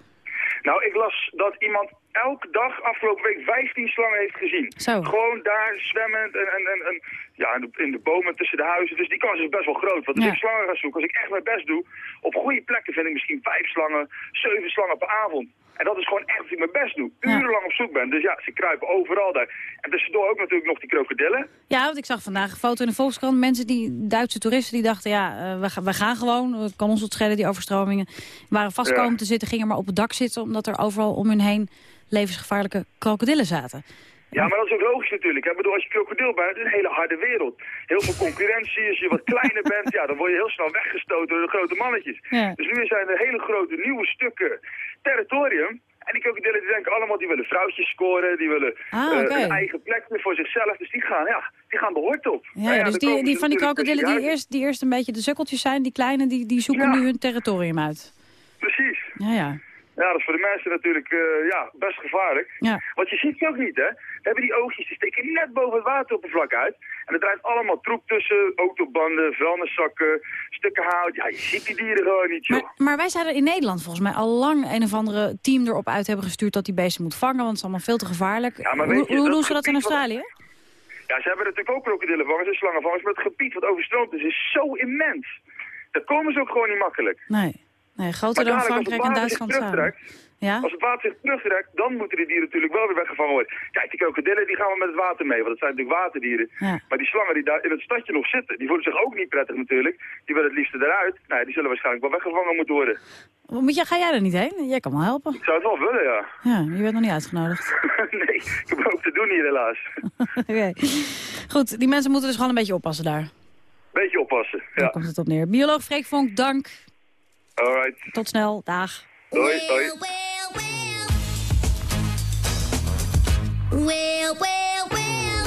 Nou, ik las dat iemand elke dag afgelopen week 15 slangen heeft gezien. Zo. Gewoon daar zwemmend en, en, en, en ja, in de, in de bomen tussen de huizen. Dus die kans is best wel groot. Want als Ja. ik slangen ga zoeken, als ik echt mijn best doe, op goede plekken vind ik misschien vijf slangen, zeven slangen per avond. En dat is gewoon echt als ik mijn best doe. Urenlang op zoek ben. Dus ja, ze kruipen overal daar. En tussendoor ook natuurlijk nog die krokodillen. Ja, want ik zag vandaag een foto in de Volkskrant. Mensen die, Duitse toeristen, die dachten, ja, eh, we, gaan, we gaan gewoon. Het kan ons wat schelen, die overstromingen. Waren vast Ja. komen te zitten, gingen maar op het dak zitten... omdat er overal om hun heen levensgevaarlijke krokodillen zaten. Ja, maar dat is ook logisch natuurlijk. hè. Ik bedoel, als je krokodil bent, het is een hele harde wereld. Heel veel concurrentie. Als je wat kleiner bent, ja, dan word je heel snel weggestoten door de grote mannetjes. Ja. Dus nu zijn er hele grote nieuwe stukken territorium. En die krokodillen die denken allemaal, die willen vrouwtjes scoren. Die willen Ah, eh, een eigen plekje voor zichzelf. Dus die gaan, ja, die gaan de hort op. Ja, Nou ja, dus die, die van die krokodillen die eerst, die eerst een beetje de sukkeltjes zijn... die kleine, die, die zoeken nu hun territorium uit. Precies. Ja, ja. Ja, dat is voor de mensen natuurlijk eh, ja, best gevaarlijk. Ja. Want je ziet het ook niet, hè. Hebben die oogjes, die steken net boven het wateroppervlak uit. En er draait allemaal troep tussen, autobanden, vuilniszakken, stukken hout. Ja, je ziet die dieren gewoon niet, joh. Maar, maar wij zouden in Nederland volgens mij al lang een of andere team erop uit hebben gestuurd... dat die beesten moet vangen, want het is allemaal veel te gevaarlijk. Ja, maar hoe weet je, hoe dat doen ze dat in Australië? Ja, ze hebben natuurlijk ook krokodillenvangers en slangenvangers, maar het gebied wat overstroomd is, is zo immens. Daar komen ze ook gewoon niet makkelijk. Nee, nee groter dan Frankrijk en Duitsland samen. Ja? Als het water zich terugtrekt, dan moeten die dieren natuurlijk wel weer weggevangen worden. Kijk, die krokodillen die gaan wel met het water mee, want dat zijn natuurlijk waterdieren. Ja. Maar die slangen die daar in het stadje nog zitten, die voelen zich ook niet prettig natuurlijk. Die willen het liefst eruit. Nou, die zullen waarschijnlijk wel weggevangen moeten worden. Moet jij, ga jij er niet heen? Jij kan wel helpen. Ik zou het wel willen, ja. Ja, je bent nog niet uitgenodigd. [LAUGHS] nee, ik heb ook te doen hier helaas. [LAUGHS] Oké. Goed, die mensen moeten dus gewoon een beetje oppassen daar. Beetje oppassen, Daar ja. komt het op neer. Bioloog Freek Vonk, dank. Alright. Tot snel. Dag. Hoi. Well, well, well. Well, well, well.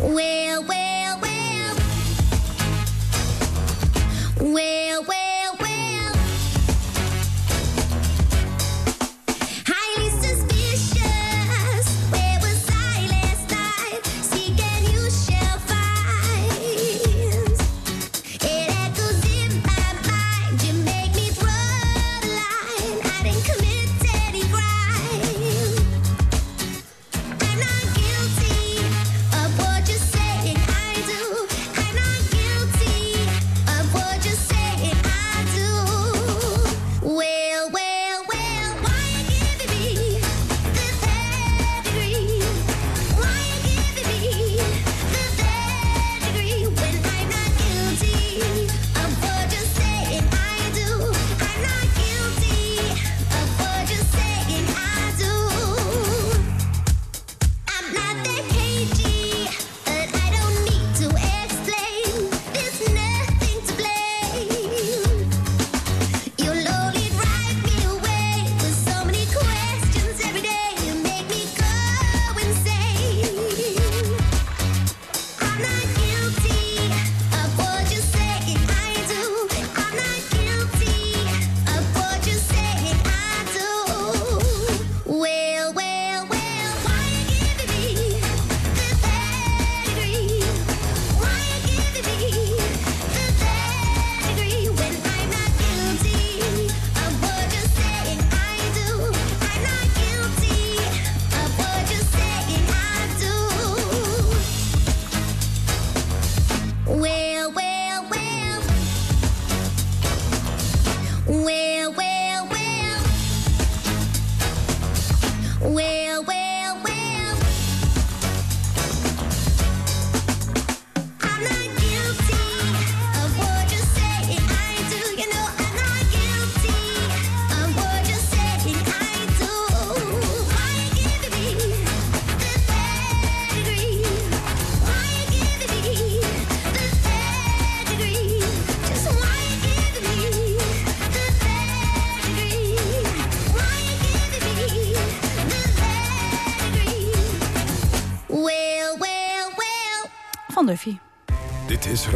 Well, well, well.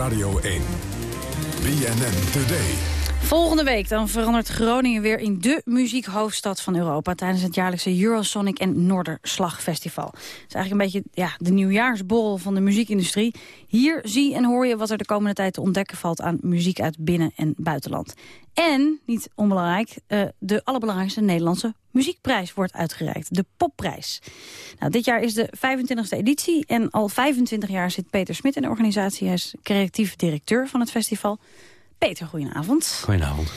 Radio 1. BNN Today. Volgende week dan verandert Groningen weer in de muziekhoofdstad van Europa... tijdens het jaarlijkse Eurosonic en Noorderslag-festival. Het is eigenlijk een beetje ja, de nieuwjaarsborrel van de muziekindustrie. Hier zie en hoor je wat er de komende tijd te ontdekken valt... aan muziek uit binnen- en buitenland. En, niet onbelangrijk, eh, de allerbelangrijkste Nederlandse muziekprijs wordt uitgereikt. De Popprijs. Nou, dit jaar is de 25e editie en al 25 jaar zit Peter Smit in de organisatie. Hij is creatief directeur van het festival. Peter, goedenavond. Goedenavond.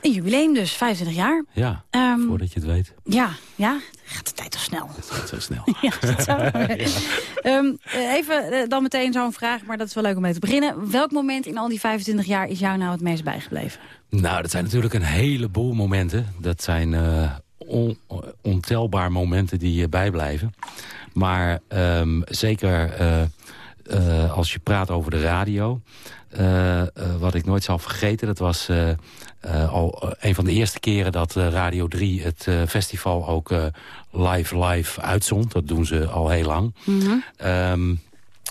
Een jubileum dus, 25 jaar. Ja, Ehm, voordat je het weet. Ja, ja, gaat de tijd toch snel. Het gaat zo snel. [LAUGHS] ja, [LAUGHS] dat zou Ehm, eh, even eh, dan meteen zo'n vraag, maar dat is wel leuk om mee te beginnen. Welk moment in al die 25 jaar is jou nou het meest bijgebleven? Nou, dat zijn natuurlijk een heleboel momenten. Dat zijn on- ontelbaar momenten die je bijblijven. Maar ehm, zeker als je praat over de radio... eh, eh, wat ik nooit zal vergeten, dat was eh, al een van de eerste keren... dat Radio 3 het festival ook live live uitzond. Dat doen ze al heel lang. Ehm,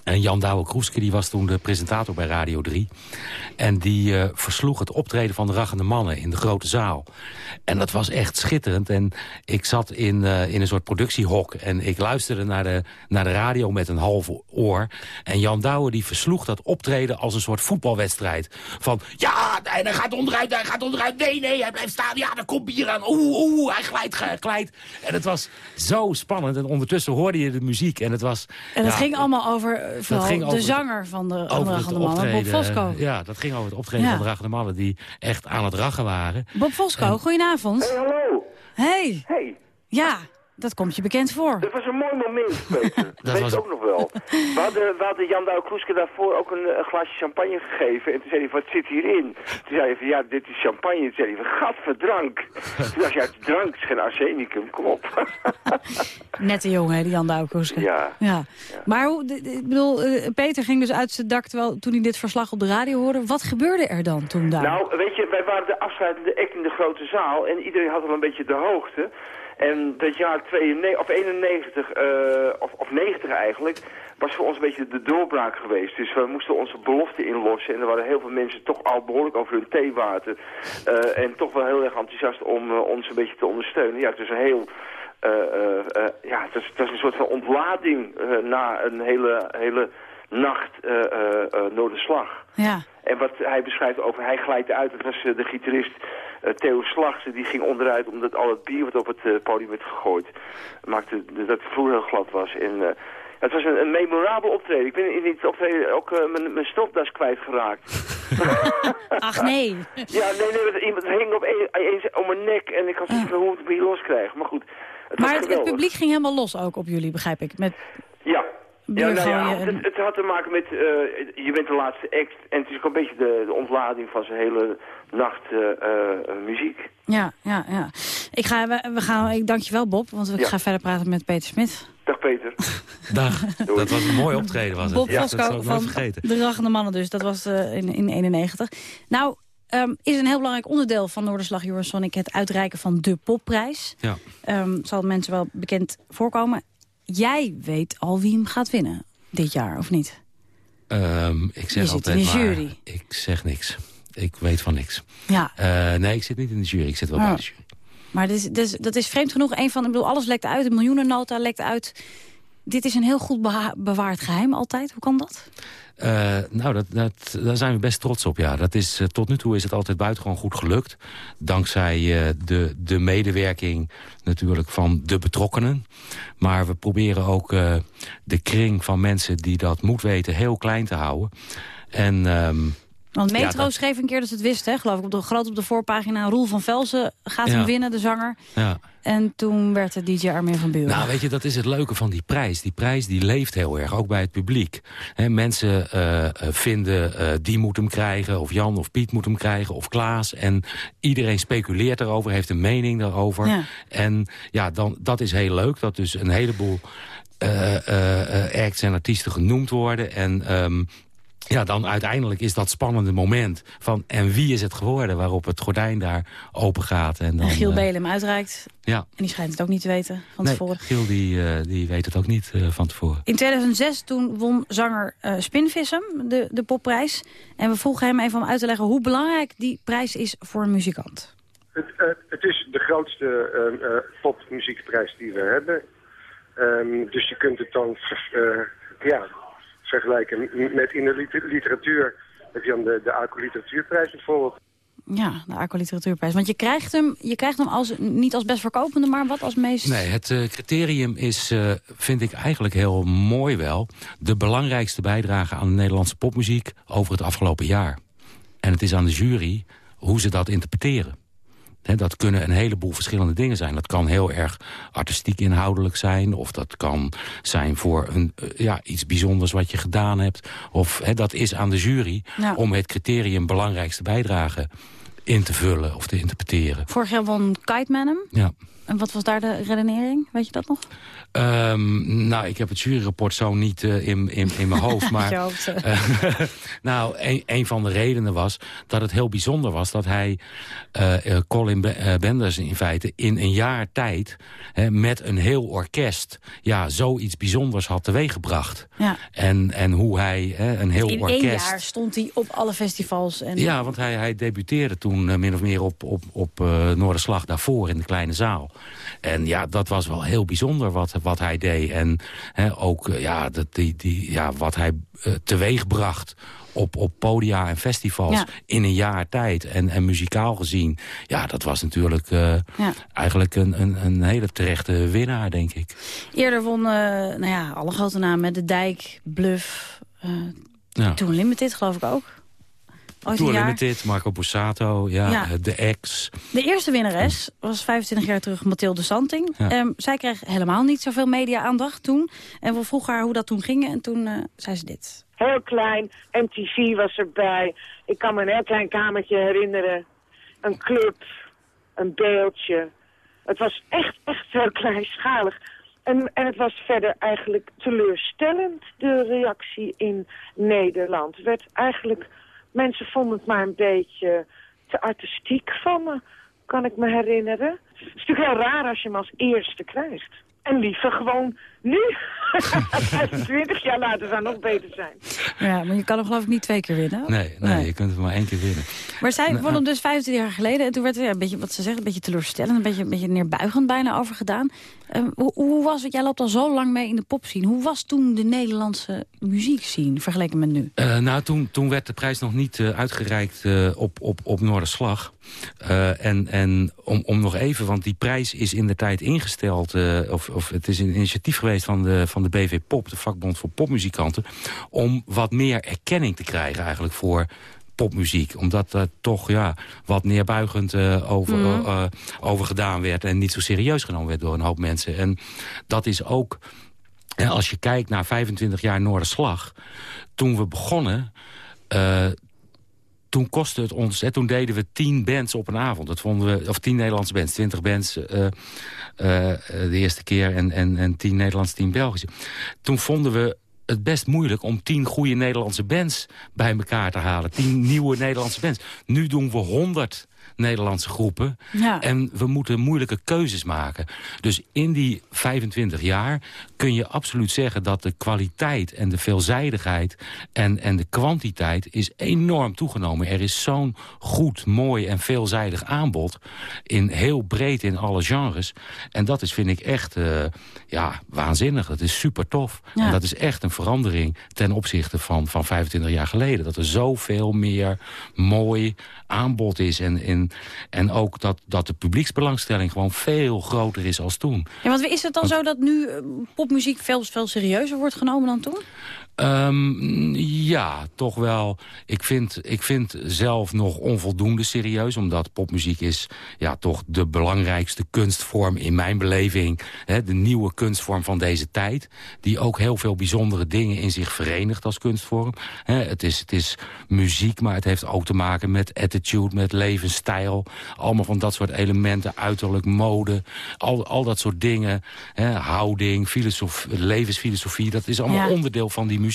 en Jan Douwe Kroeske die was toen de presentator bij Radio 3. En die eh, versloeg het optreden van de Rachende Mannen in de grote zaal. En dat was echt schitterend. En ik zat in, eh, in een soort productiehok. En ik luisterde naar de, naar de radio met een half oor. En Jan Douwe die versloeg dat optreden als een soort voetbalwedstrijd. Van, ja, en hij gaat onderuit, hij gaat onderuit. Nee, nee, hij blijft staan. Ja, er komt bier aan. Oeh, oeh, hij glijdt, glijdt. En het was zo spannend. En ondertussen hoorde je de muziek. En het was... En het ja, ging allemaal over eh, vooral ging de over het- zanger van de, de het Mannen, Bob Fosco. Ja, dat ging over het optreden Ja. van de Rachende Mannen... die echt aan het rachen waren. Bob Fosco, goedenavond. Hey, hallo. Hey. Hey. Ja, dat komt je bekend voor. Dat was een mooi moment, Peter. [LAUGHS] dat weet was- ik ook nog wel. We hadden, we hadden Jan Kroeske daarvoor ook een, een glaasje champagne gegeven. En toen zei hij, wat zit hierin? Toen zei hij van, ja, dit is champagne. Toen zei hij van, gadverdrank. [LAUGHS] Toen dacht je, uit drank is geen arsenicum, kom op. [LAUGHS] Nette jongen, hè, die Jan Douwkoeske. ja. Ja. Maar hoe, ik bedoel, eh, Peter ging dus uit zijn dak terwijl, toen hij dit verslag op de radio hoorde. Wat gebeurde er dan toen daar? Nou, weet je, wij waren de afsluitende act in de grote zaal en iedereen had al een beetje de hoogte. En dat jaar 92, of 91, eh, of, of 90 eigenlijk, was voor ons een beetje de doorbraak geweest. Dus we moesten onze belofte inlossen en er waren heel veel mensen toch al behoorlijk over hun theewater. eh, en toch wel heel erg enthousiast om eh, ons een beetje te ondersteunen. Ja, het is een heel... ja, het is, het is een soort van ontlading na een hele, hele nacht eh, eh, Noorderslag. Ja. En wat hij beschrijft over hij glijdt uit, dat was de gitarist Theo Slagse. Die ging onderuit omdat al het bier wat op het eh, podium werd gegooid, maakte dat het vloer heel glad was. En eh, het was een, een memorabel optreden. Ik ben in dit optreden ook eh, mijn, mijn stropdas kwijtgeraakt. [LAUGHS] Ach nee. [LAUGHS] ja, nee, nee, iemand hing op een, een- om mijn nek en ik had zoiets van hoe hier loskrijgen. Maar goed, het maar het, het publiek ging helemaal los ook op jullie, begrijp ik. Met Ja. Ja, nou ja, het, het had te maken met, eh, je bent de laatste act en het is ook een beetje de, de ontlading van zijn hele nacht eh, eh, muziek. Ja, ja, ja. Ik, ga, we, we gaan, ik dank je wel, Bob, want ik Ja. ga verder praten met Peter Smit. Dag Peter. [LAUGHS] Dag. Dat was een mooi optreden, was het. Bob Ja, Fosco van vergeten. de Rachende Mannen dus. Dat was eh, in, in 91. Nou, ehm, is een heel belangrijk onderdeel van Noorderslag Eurosonic... het uitreiken van de popprijs. Ja. Ehm, zal mensen wel bekend voorkomen. Jij weet al wie hem gaat winnen dit jaar, of niet? Ehm, ik zeg Je zit altijd in de maar, jury. ik zeg niks. Ik weet van niks. Ja. Eh, nee, ik zit niet in de jury. Ik zit wel Oh. bij de jury. Maar dit is- dat is vreemd genoeg een van... Ik bedoel, alles lekt uit, een miljoenennota lekt uit. Dit is een heel goed bewaard geheim altijd. Hoe kan dat? Eh, nou, dat, dat, daar zijn we best trots op, ja. Dat is, eh, tot nu toe is het altijd buitengewoon goed gelukt. Dankzij eh, de, de medewerking natuurlijk van de betrokkenen. Maar we proberen ook de kring van mensen die dat moet weten heel klein te houden. En... ehm, Want ja, Metro dat- schreef een keer dat ze het wisten, hè? geloof ik. Op de, groot op de voorpagina. Roel van Velsen gaat Ja. hem winnen, de zanger. ja. En toen werd het DJ Armin van Buren. Nou, weet je, dat is het leuke van die prijs. Die prijs die leeft heel erg, ook bij het publiek. Mensen eh, eh, vinden, eh, die moet hem krijgen, of Jan of Piet moet hem krijgen, of Klaas. En iedereen speculeert erover, heeft een mening daarover. Ja. En ja, dan, dat is heel leuk, dat dus een heleboel eh, acts en artiesten genoemd worden. En... ehm, ja, dan uiteindelijk is dat spannende moment van... en wie is het geworden waarop het gordijn daar open gaat. En, dan, En Giel eh, Belen hem uitreikt. Ja. En die schijnt het ook niet te weten van nee, tevoren. Giel die, eh, die weet het ook niet eh, van tevoren. In 2006 toen won zanger eh Spinvism de, de popprijs. En we vroegen hem even om uit te leggen hoe belangrijk die prijs is voor een muzikant. Het, het is de grootste eh, eh, popmuziekprijs die we hebben. Ehm, dus je kunt het dan eh, ja, vergelijken met in de liter- literatuur. Heb je dan de, de ACO Literatuurprijs bijvoorbeeld. Ja, de Arco Literatuurprijs. Want je krijgt hem, je krijgt hem als, niet als best verkopende, maar wat als meest... Nee, het eh, criterium is, eh, vind ik eigenlijk heel mooi wel... de belangrijkste bijdrage aan de Nederlandse popmuziek over het afgelopen jaar. En het is aan de jury hoe ze dat interpreteren. Dat kunnen een heleboel verschillende dingen zijn. Dat kan heel erg artistiek inhoudelijk zijn. Of dat kan zijn voor een, eh, ja, iets bijzonders wat je gedaan hebt. Of dat is aan de jury Ja. om het criterium belangrijkste bijdrage in te vullen of te interpreteren. Vorig jaar won Kiteman hem. Ja. En wat was daar de redenering? Weet je dat nog? Ehm, nou, ik heb het juryrapport zo niet eh, in, in, in mijn hoofd. [LAUGHS] Maar eh, [LAUGHS] nou, een, een van de redenen was dat het heel bijzonder was... dat hij Colin Be- Benders in feite in een jaar tijd... Hè, met een heel orkest ja, zoiets bijzonders had teweeggebracht. Ja. En, en hoe hij hè, een heel In orkest... één jaar stond hij op alle festivals. En... Ja, want hij, hij debuteerde toen eh, min of meer op, op, op eh, Noorderslag daarvoor in de kleine zaal. En ja, dat was wel heel bijzonder wat, wat hij deed. En hè, ook eh, ja, dat, die, die, ja, wat hij eh, teweegbracht op, op podia en festivals Ja. in een jaar tijd. En, en muzikaal gezien, ja, dat was natuurlijk Ja. eigenlijk een, een, een hele terechte winnaar, denk ik. Eerder won nou ja, alle grote namen. De Dijk, Bluff, Ja. Tour Limited geloof ik ook. Ooit Tour. Limited, Marco Borsato, ja, Ja. eh, de ex. De eerste winnares was 25 jaar terug Mathilde Santing. Ja. Ehm, zij kreeg helemaal niet zoveel media-aandacht toen. En we vroegen haar hoe dat toen ging. En toen eh, zei ze dit. Heel klein, MTV was erbij. Ik kan me een heel klein kamertje herinneren. Een club, een beeldje. Het was echt, echt heel kleinschalig. En, en het was verder eigenlijk teleurstellend, de reactie in Nederland. Het werd eigenlijk, mensen vonden het maar een beetje te artistiek van me, kan ik me herinneren. Het is natuurlijk heel raar als je hem als eerste krijgt. En liever gewoon nu. [LAUGHS] 25 jaar later zou nog beter zijn. Ja, maar je kan hem geloof ik niet twee keer winnen. Nee, nee, je kunt het maar één keer winnen. Maar zij Nou, won hem dus 25 jaar geleden. En toen werd er ja, een beetje, wat ze zegt, een beetje teleurstellend. Een beetje, een beetje neerbuigend bijna over gedaan. Ehm, hoe, was het? Jij loopt al zo lang mee in de popscene. Hoe was toen de Nederlandse muziekscene vergeleken met nu? Eh, nou, toen, toen werd de prijs nog niet eh, uitgereikt eh, op, op, op Noorderslag. En en om, om nog even, want die prijs is in de tijd ingesteld... of, of het is een initiatief geweest van de, van de BV Pop, de vakbond voor popmuzikanten... om wat meer erkenning te krijgen eigenlijk voor popmuziek. Omdat er toch ja, wat neerbuigend eh, over, eh, over gedaan werd... en niet zo serieus genomen werd door een hoop mensen. En dat is ook... En als je kijkt naar 25 jaar Noorderslag... toen we begonnen... toen kostte het ons... Hè, toen deden we tien bands op een avond. Dat vonden we, of tien Nederlandse bands, twintig bands de eerste keer... En, en, en tien Nederlandse, tien Belgische. Toen vonden we het best moeilijk om tien goede Nederlandse bands bij elkaar te halen. Tien nieuwe Nederlandse bands. Nu doen we honderd Nederlandse groepen. Ja. En we moeten moeilijke keuzes maken. Dus in die 25 jaar kun je absoluut zeggen dat de kwaliteit en de veelzijdigheid en, en de kwantiteit is enorm toegenomen. Er is zo'n goed, mooi en veelzijdig aanbod. In heel breed in alle genres. En dat is, vind ik, echt eh, ja, waanzinnig. Dat is super tof. Ja. En dat is echt een verandering ten opzichte van, van 25 jaar geleden. Dat er zoveel meer mooi aanbod is. En, en, en ook dat, dat de publieksbelangstelling gewoon veel groter is als toen. Ja, want is het dan zo dat nu eh, popmuziek veel, veel serieuzer wordt genomen dan toen? Ehm, ja, toch wel. Ik vind, ik vind zelf nog onvoldoende serieus. Omdat popmuziek is ja, toch de belangrijkste kunstvorm in mijn beleving. Hè, de nieuwe kunstvorm van deze tijd. Die ook heel veel bijzondere dingen in zich verenigt als kunstvorm. Hè, het, is, het is muziek, maar het heeft ook te maken met attitude, met levensstijl. Allemaal van dat soort elementen, uiterlijk, mode. Al, al dat soort dingen. Hè, houding, filosof, levensfilosofie. Dat is allemaal Ja. onderdeel van die muziek.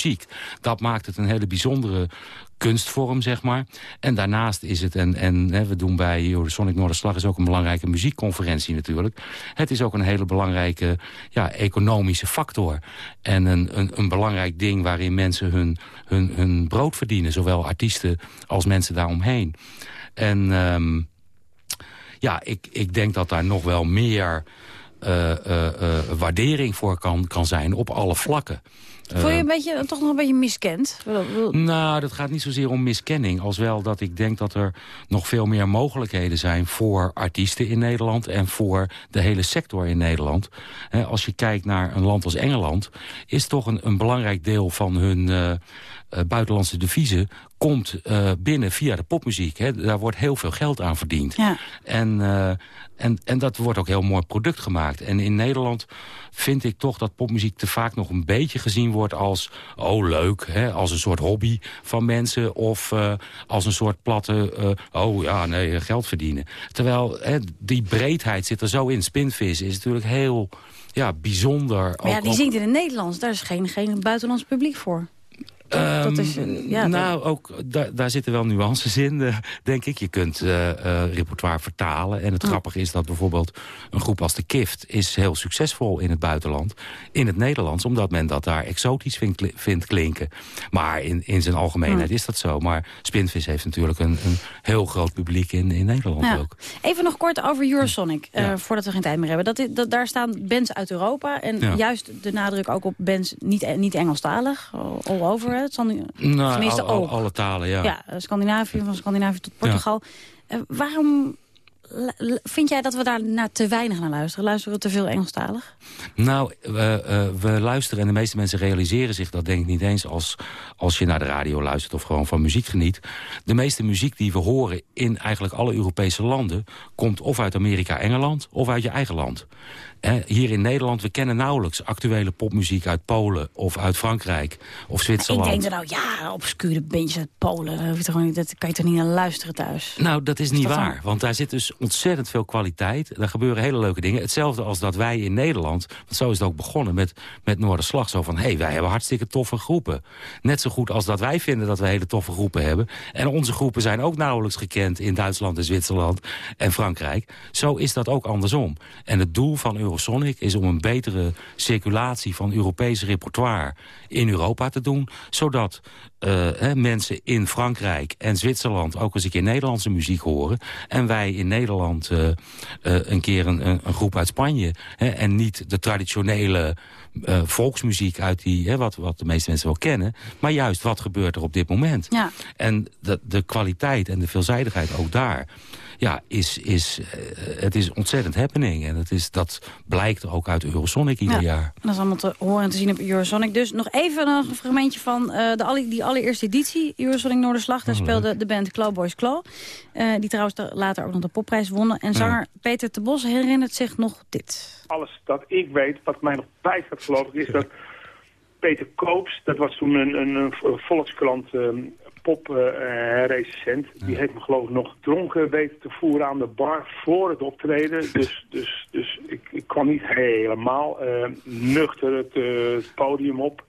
Dat maakt het een hele bijzondere kunstvorm, zeg maar. En daarnaast is het, en, en hè, we doen bij Eurosonic Noorderslag... is ook een belangrijke muziekconferentie natuurlijk. Het is ook een hele belangrijke ja, economische factor. En een, een, een belangrijk ding waarin mensen hun, hun, hun brood verdienen. Zowel artiesten als mensen daaromheen. En ehm, ja, ik, ik denk dat daar nog wel meer... eh, eh, eh, waardering voor kan, kan zijn op alle vlakken. Voel je Eh, een beetje, toch nog een beetje miskend? Nou, dat gaat niet zozeer om miskenning. Als wel dat ik denk dat er nog veel meer mogelijkheden zijn... voor artiesten in Nederland en voor de hele sector in Nederland. Als je kijkt naar een land als Engeland... is toch een, een belangrijk deel van hun eh, eh, buitenlandse deviezen... komt eh, binnen via de popmuziek. Hè. Daar wordt heel veel geld aan verdiend. Ja. En, eh, en, en dat wordt ook heel mooi product gemaakt. En in Nederland vind ik toch dat popmuziek te vaak nog een beetje gezien wordt als... oh, leuk, hè, als een soort hobby van mensen... of eh, als een soort platte, eh, oh ja, nee, geld verdienen. Terwijl hè, die breedheid zit er zo in. Spinvis is natuurlijk heel ja, bijzonder. Maar ja, Ook- die zingt in het Nederlands. Daar is geen, geen buitenlands publiek voor. Dat is, eh, ja, nou, ook daar, daar zitten wel nuances in, [LAUGHS] eh, denk ik. Je kunt eh, repertoire vertalen. En het grappige is dat bijvoorbeeld een groep als de Kift... is heel succesvol in het buitenland, in het Nederlands... omdat men dat daar exotisch vindt, kli- vindt klinken. Maar in, in zijn algemeenheid is dat zo. Maar Spinvis heeft natuurlijk een, een heel groot publiek in, in Nederland Ja. ook. Even nog kort over Eurosonic, eh, voordat we geen tijd meer hebben. Dat, is- dat, daar staan bands uit Europa en Ja. juist de nadruk ook op bands niet, niet Engelstalig, all over. Hè. Nou, tenminste al- al- ook. alle talen, ja. Ja, eh, Scandinavië, van Scandinavië tot Portugal. Eh, waarom vind jij dat we daar naar te weinig naar luisteren? Luisteren we te veel Engelstalig? Nou, we, eh, we luisteren en de meeste mensen realiseren zich dat denk ik niet eens als, als je naar de radio luistert of gewoon van muziek geniet. De meeste muziek die we horen in eigenlijk alle Europese landen komt of uit Amerika, Engeland of uit je eigen land. Hier in Nederland, we kennen nauwelijks actuele popmuziek uit Polen of uit Frankrijk of Ik Zwitserland. denk er nou, ja, obscure bandjes uit Polen, daar hoef je toch gewoon niet- dat kan je toch niet naar luisteren thuis? Nou, dat is niet dat dan? waar. Want daar zit dus ontzettend veel kwaliteit. Daar gebeuren hele leuke dingen. Hetzelfde als dat wij in Nederland... want zo is het ook begonnen met, met Noorderslag. Zo van, hé, hey, wij hebben hartstikke toffe groepen. Net zo goed als dat wij vinden dat we hele toffe groepen hebben. En onze groepen zijn ook nauwelijks gekend... in Duitsland en Zwitserland en Frankrijk. Zo is dat ook andersom. En het doel van Eurosonic is om een betere circulatie... van Europees repertoire in Europa te doen. Zodat eh, hè, mensen in Frankrijk en Zwitserland ook eens een keer Nederlandse muziek horen. En wij in Nederland eh, eh, een keer een, een, groep uit Spanje. Hè, en niet de traditionele volksmuziek uit die, hè, wat, wat de meeste mensen wel kennen. Maar juist wat gebeurt er op dit moment. Ja. En de, de kwaliteit en de veelzijdigheid ook daar ja, is, is, eh, het is ontzettend happening. En dat, is, dat blijkt ook uit Eurosonic ieder Ja. jaar. Dat is allemaal te horen en te zien op Eurosonic. Dus nog even een fragmentje van eh, de, alle- die allereerste editie Eurosonic Noorderslag. Daar Oh, speelde de band Clawboys Claw. eh, die trouwens later ook nog de popprijs wonnen. En zanger Peter de Bos herinnert zich nog dit. alles dat ik weet, wat mij nog bijstaat geloof ik, is dat Peter Koops, dat was toen een, een, een Volkskrant ehm, pop eh, eh, recensent, die heeft me geloof ik nog dronken weten te voeren aan de bar voor het optreden. [LAUGHS] Dus, dus, dus ik, ik kwam niet helemaal eh, nuchter het, het podium op.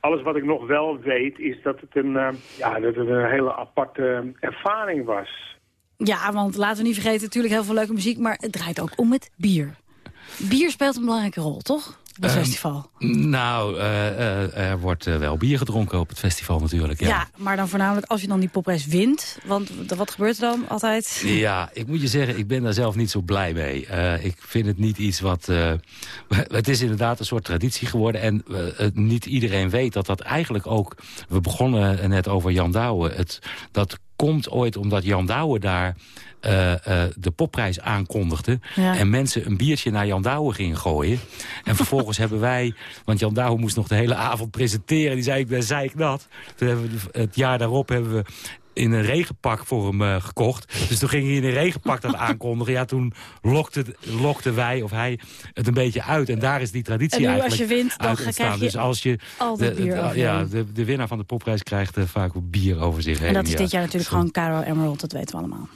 Alles wat ik nog wel weet is dat het een, ja, dat het een hele aparte ervaring was. Ja, want laten we niet vergeten, natuurlijk heel veel leuke muziek. Maar het draait ook om het bier. Bier speelt een belangrijke rol, toch? Het Ehm, festival. Nou, eh, eh, er wordt eh, wel bier gedronken op het festival natuurlijk. Ja. Ja. maar dan voornamelijk als je dan die popprijs wint. Want wat gebeurt er dan altijd? Ja, ik moet je zeggen, ik ben daar zelf niet zo blij mee. Ik vind het niet iets wat... [LAUGHS] het is inderdaad een soort traditie geworden. En niet iedereen weet dat dat eigenlijk ook... We begonnen net over Jan Douwe. Het, dat komt ooit omdat Jan Douwe daar... eh, eh, de popprijs aankondigde. Ja. En mensen een biertje naar Jan Douwe gingen gooien. En vervolgens [LAUGHS] hebben wij... Want Jan Douwe moest nog de hele avond presenteren. Die zei, ik ben zeiknat. Toen hebben we het jaar daarop hebben we in een regenpak voor hem eh, gekocht. Dus toen ging hij in een regenpak dat [LAUGHS] aankondigen. Ja, toen lokte, lokte wij of hij het een beetje uit. En daar is die traditie En nu als eigenlijk je wint, dan krijg je Dus als je altijd de, ja, de, de winnaar van de popprijs krijgt vaak bier over zich heen. En dat is dit jaar natuurlijk gewoon Caro Emerald, dat weten we allemaal.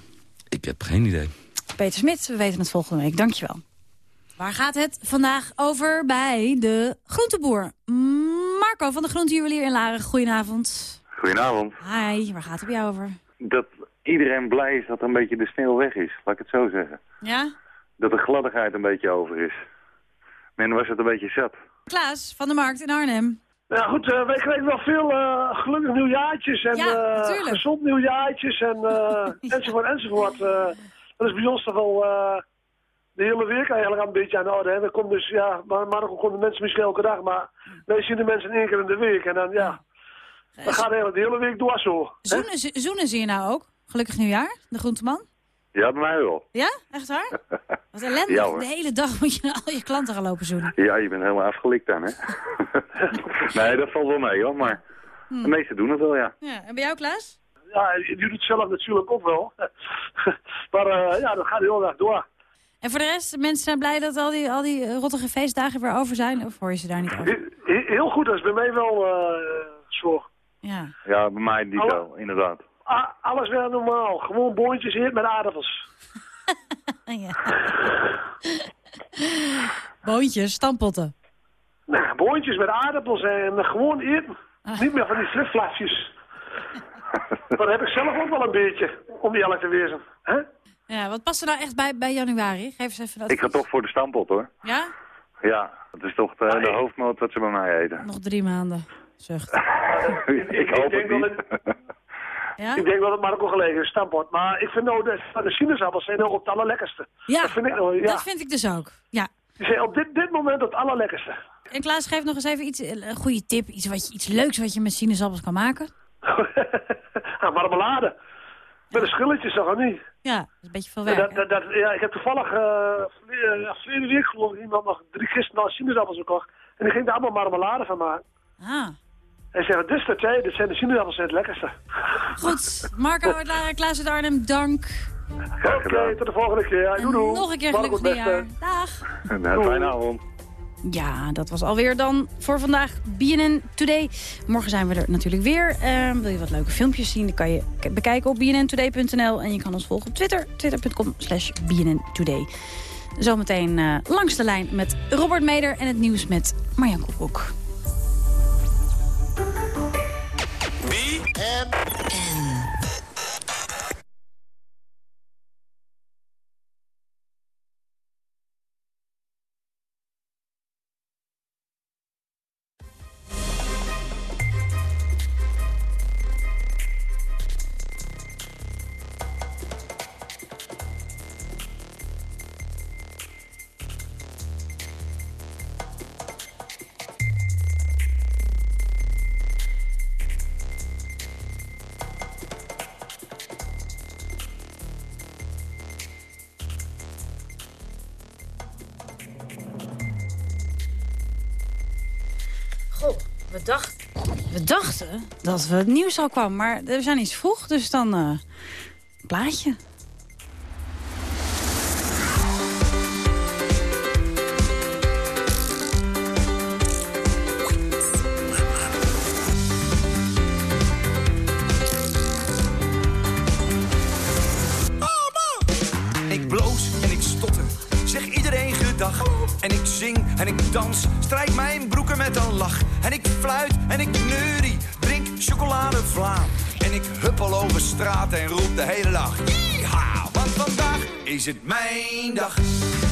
Ik heb geen idee. Peter Smit, we weten het volgende week. Dankjewel. Waar gaat het vandaag over bij de groenteboer? Marco van de Groentejuwelier in Laren. Goedenavond. Goedenavond. Hi, waar gaat het bij jou over? Dat iedereen blij is dat een beetje de sneeuw weg is, laat ik het zo zeggen. Ja? Dat de gladdigheid een beetje over is. Men was het een beetje zat. Klaas van de Markt in Arnhem. Ja goed, eh, wij kregen wel veel eh, gelukkig nieuwjaartjes en Ja, eh, gezond nieuwjaartjes en [LAUGHS] enzovoort enzovoort. Dat is bij ons toch wel de hele week eigenlijk al een beetje aan de orde. Hè. Dan komt dus, ja, komen de mensen misschien elke dag, maar wij zien de mensen één keer in de week. En dan, ja, dan gaat eigenlijk de hele week door zo. Zoenen, zoenen zie je nou ook? Gelukkig nieuwjaar, de groenteman. Ja, bij mij wel. Ja? Echt waar? [LAUGHS] Wat ellendig. Ja, de hele dag moet je naar al je klanten gaan lopen zoenen. Ja, je bent helemaal afgelikt dan, hè? [LAUGHS] nee, dat valt wel mee, hoor. Maar Hm. de meesten doen het wel, ja. Ja, en bij jou, Klaas? Ja, je doet het zelf natuurlijk ook wel. [LAUGHS] maar eh, ja, dat gaat de hele dag door. En voor de rest, mensen zijn blij dat al die, al die eh, rottige feestdagen weer over zijn? Of hoor je ze daar niet over? He- he- heel goed, dat is bij mij wel eh, zo. Ja. Ja, bij mij niet wel, inderdaad. Ah, alles weer normaal. Gewoon boontjes eet met aardappels. [LAUGHS] Boontjes, stampotten. Nou, boontjes met aardappels en gewoon eten. Ah. Niet meer van die flipflapjes. [LAUGHS] dat heb ik zelf ook wel een beetje, om eerlijk te wezen. hè? Ja, wat past er nou echt bij, bij januari? Geef eens even dat. Ik ga toch voor de stampot, hoor. Ja? Ja, dat is toch de, de hoofdmoot wat ze bij mij eten. Nog drie maanden. Zucht. [LAUGHS] ik hoop het denk wel niet. Ja? Ik denk wel dat Marco gelegen is, stampot. Maar ik vind nou, de, de sinaasappels zijn nou op het allerlekkerste. Ja, dat vind ik nou, ja. dat vind ik dus ook. Ja. Die zijn op dit, dit moment het allerlekkerste. En Klaas, geef nog eens even iets, een goede tip. Iets, wat je, iets leuks wat je met sinaasappels kan maken. [LAUGHS] Ah, marmelade. Met een schilletje, maar niet. Ja, dat is een beetje veel werk. dat, dat, dat- ja, ik heb toevallig uh, verleden, ja, verleden week geloof ik iemand nog drie kisten sinaasappels gekocht. En die ging daar allemaal marmelade van maken. Ah. En dit is dat jij, dit zijn de sinaasappels het lekkerste. Goed, Marco [LAUGHS] uit Laren, Klaas uit Arnhem, dank. Oké, tot de volgende keer. Ja, doei, doei. Nog een keer gelukkig nieuwjaar. Dag. Nou, fijne avond. Ja, dat was alweer dan voor vandaag BNN Today. Morgen zijn we er natuurlijk weer. Eh, wil je wat leuke filmpjes zien, dan kan je bekijken op bnntoday.nl. En je kan ons volgen op Twitter, twitter.com slash bnntoday. Zometeen eh, langs de lijn met Robert Meder en het nieuws met Marjan Koekoek. Yeah. Dat we het nieuws al kwam, maar we zijn iets vroeg, dus dan eh plaatje. Is het mijn dag.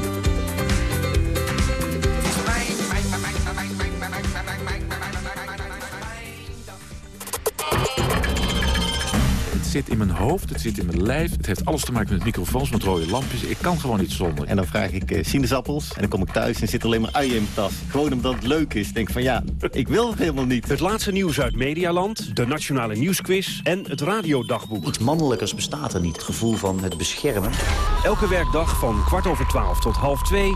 Zit in mijn hoofd, het zit in mijn lijf. Het heeft alles te maken met microfoons, met rode lampjes. Ik kan gewoon niet zonder. En dan vraag ik eh, sinaasappels. En dan kom ik thuis en zit er alleen maar uien in mijn tas. Gewoon omdat het leuk is. Ik denk van ja, ik wil het helemaal niet. Het laatste nieuws uit Medialand, de Nationale Nieuwsquiz en het Radiodagboek. Iets mannelijkers bestaat er niet. Het gevoel van het beschermen. Elke werkdag van kwart over twaalf tot half twee,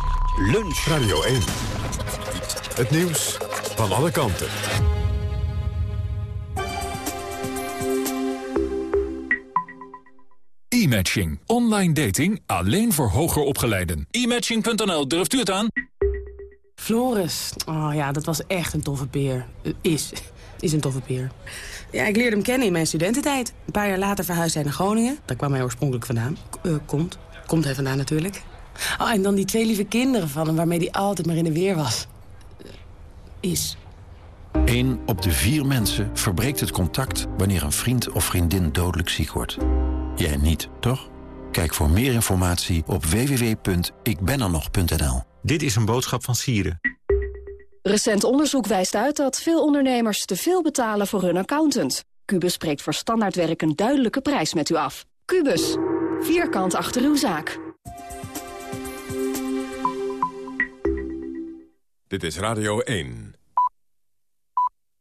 Lunch. Radio 1. Het nieuws van alle kanten. E-matching. Online dating alleen voor hoger opgeleiden. E-matching.nl, durft u het aan? Floris. Oh ja, dat was echt een toffe peer. Eh, Is. [LAUGHS] Is een toffe peer. Ja, ik leerde hem kennen in mijn studententijd. Een paar jaar later verhuisde hij naar Groningen. Daar kwam hij oorspronkelijk vandaan. K- eh, komt. Komt hij vandaan natuurlijk. Oh, en dan die twee lieve kinderen van hem waarmee hij altijd maar in de weer was. Eh, Is. Eén op de vier mensen verbreekt het contact wanneer een vriend of vriendin dodelijk ziek wordt. Jij niet, toch? Kijk voor meer informatie op www.ikbenernog.nl. Dit is een boodschap van Sieren. Recent onderzoek wijst uit dat veel ondernemers te veel betalen voor hun accountant. Cubus spreekt voor standaardwerk een duidelijke prijs met u af. Cubus, vierkant achter uw zaak. Dit is Radio 1.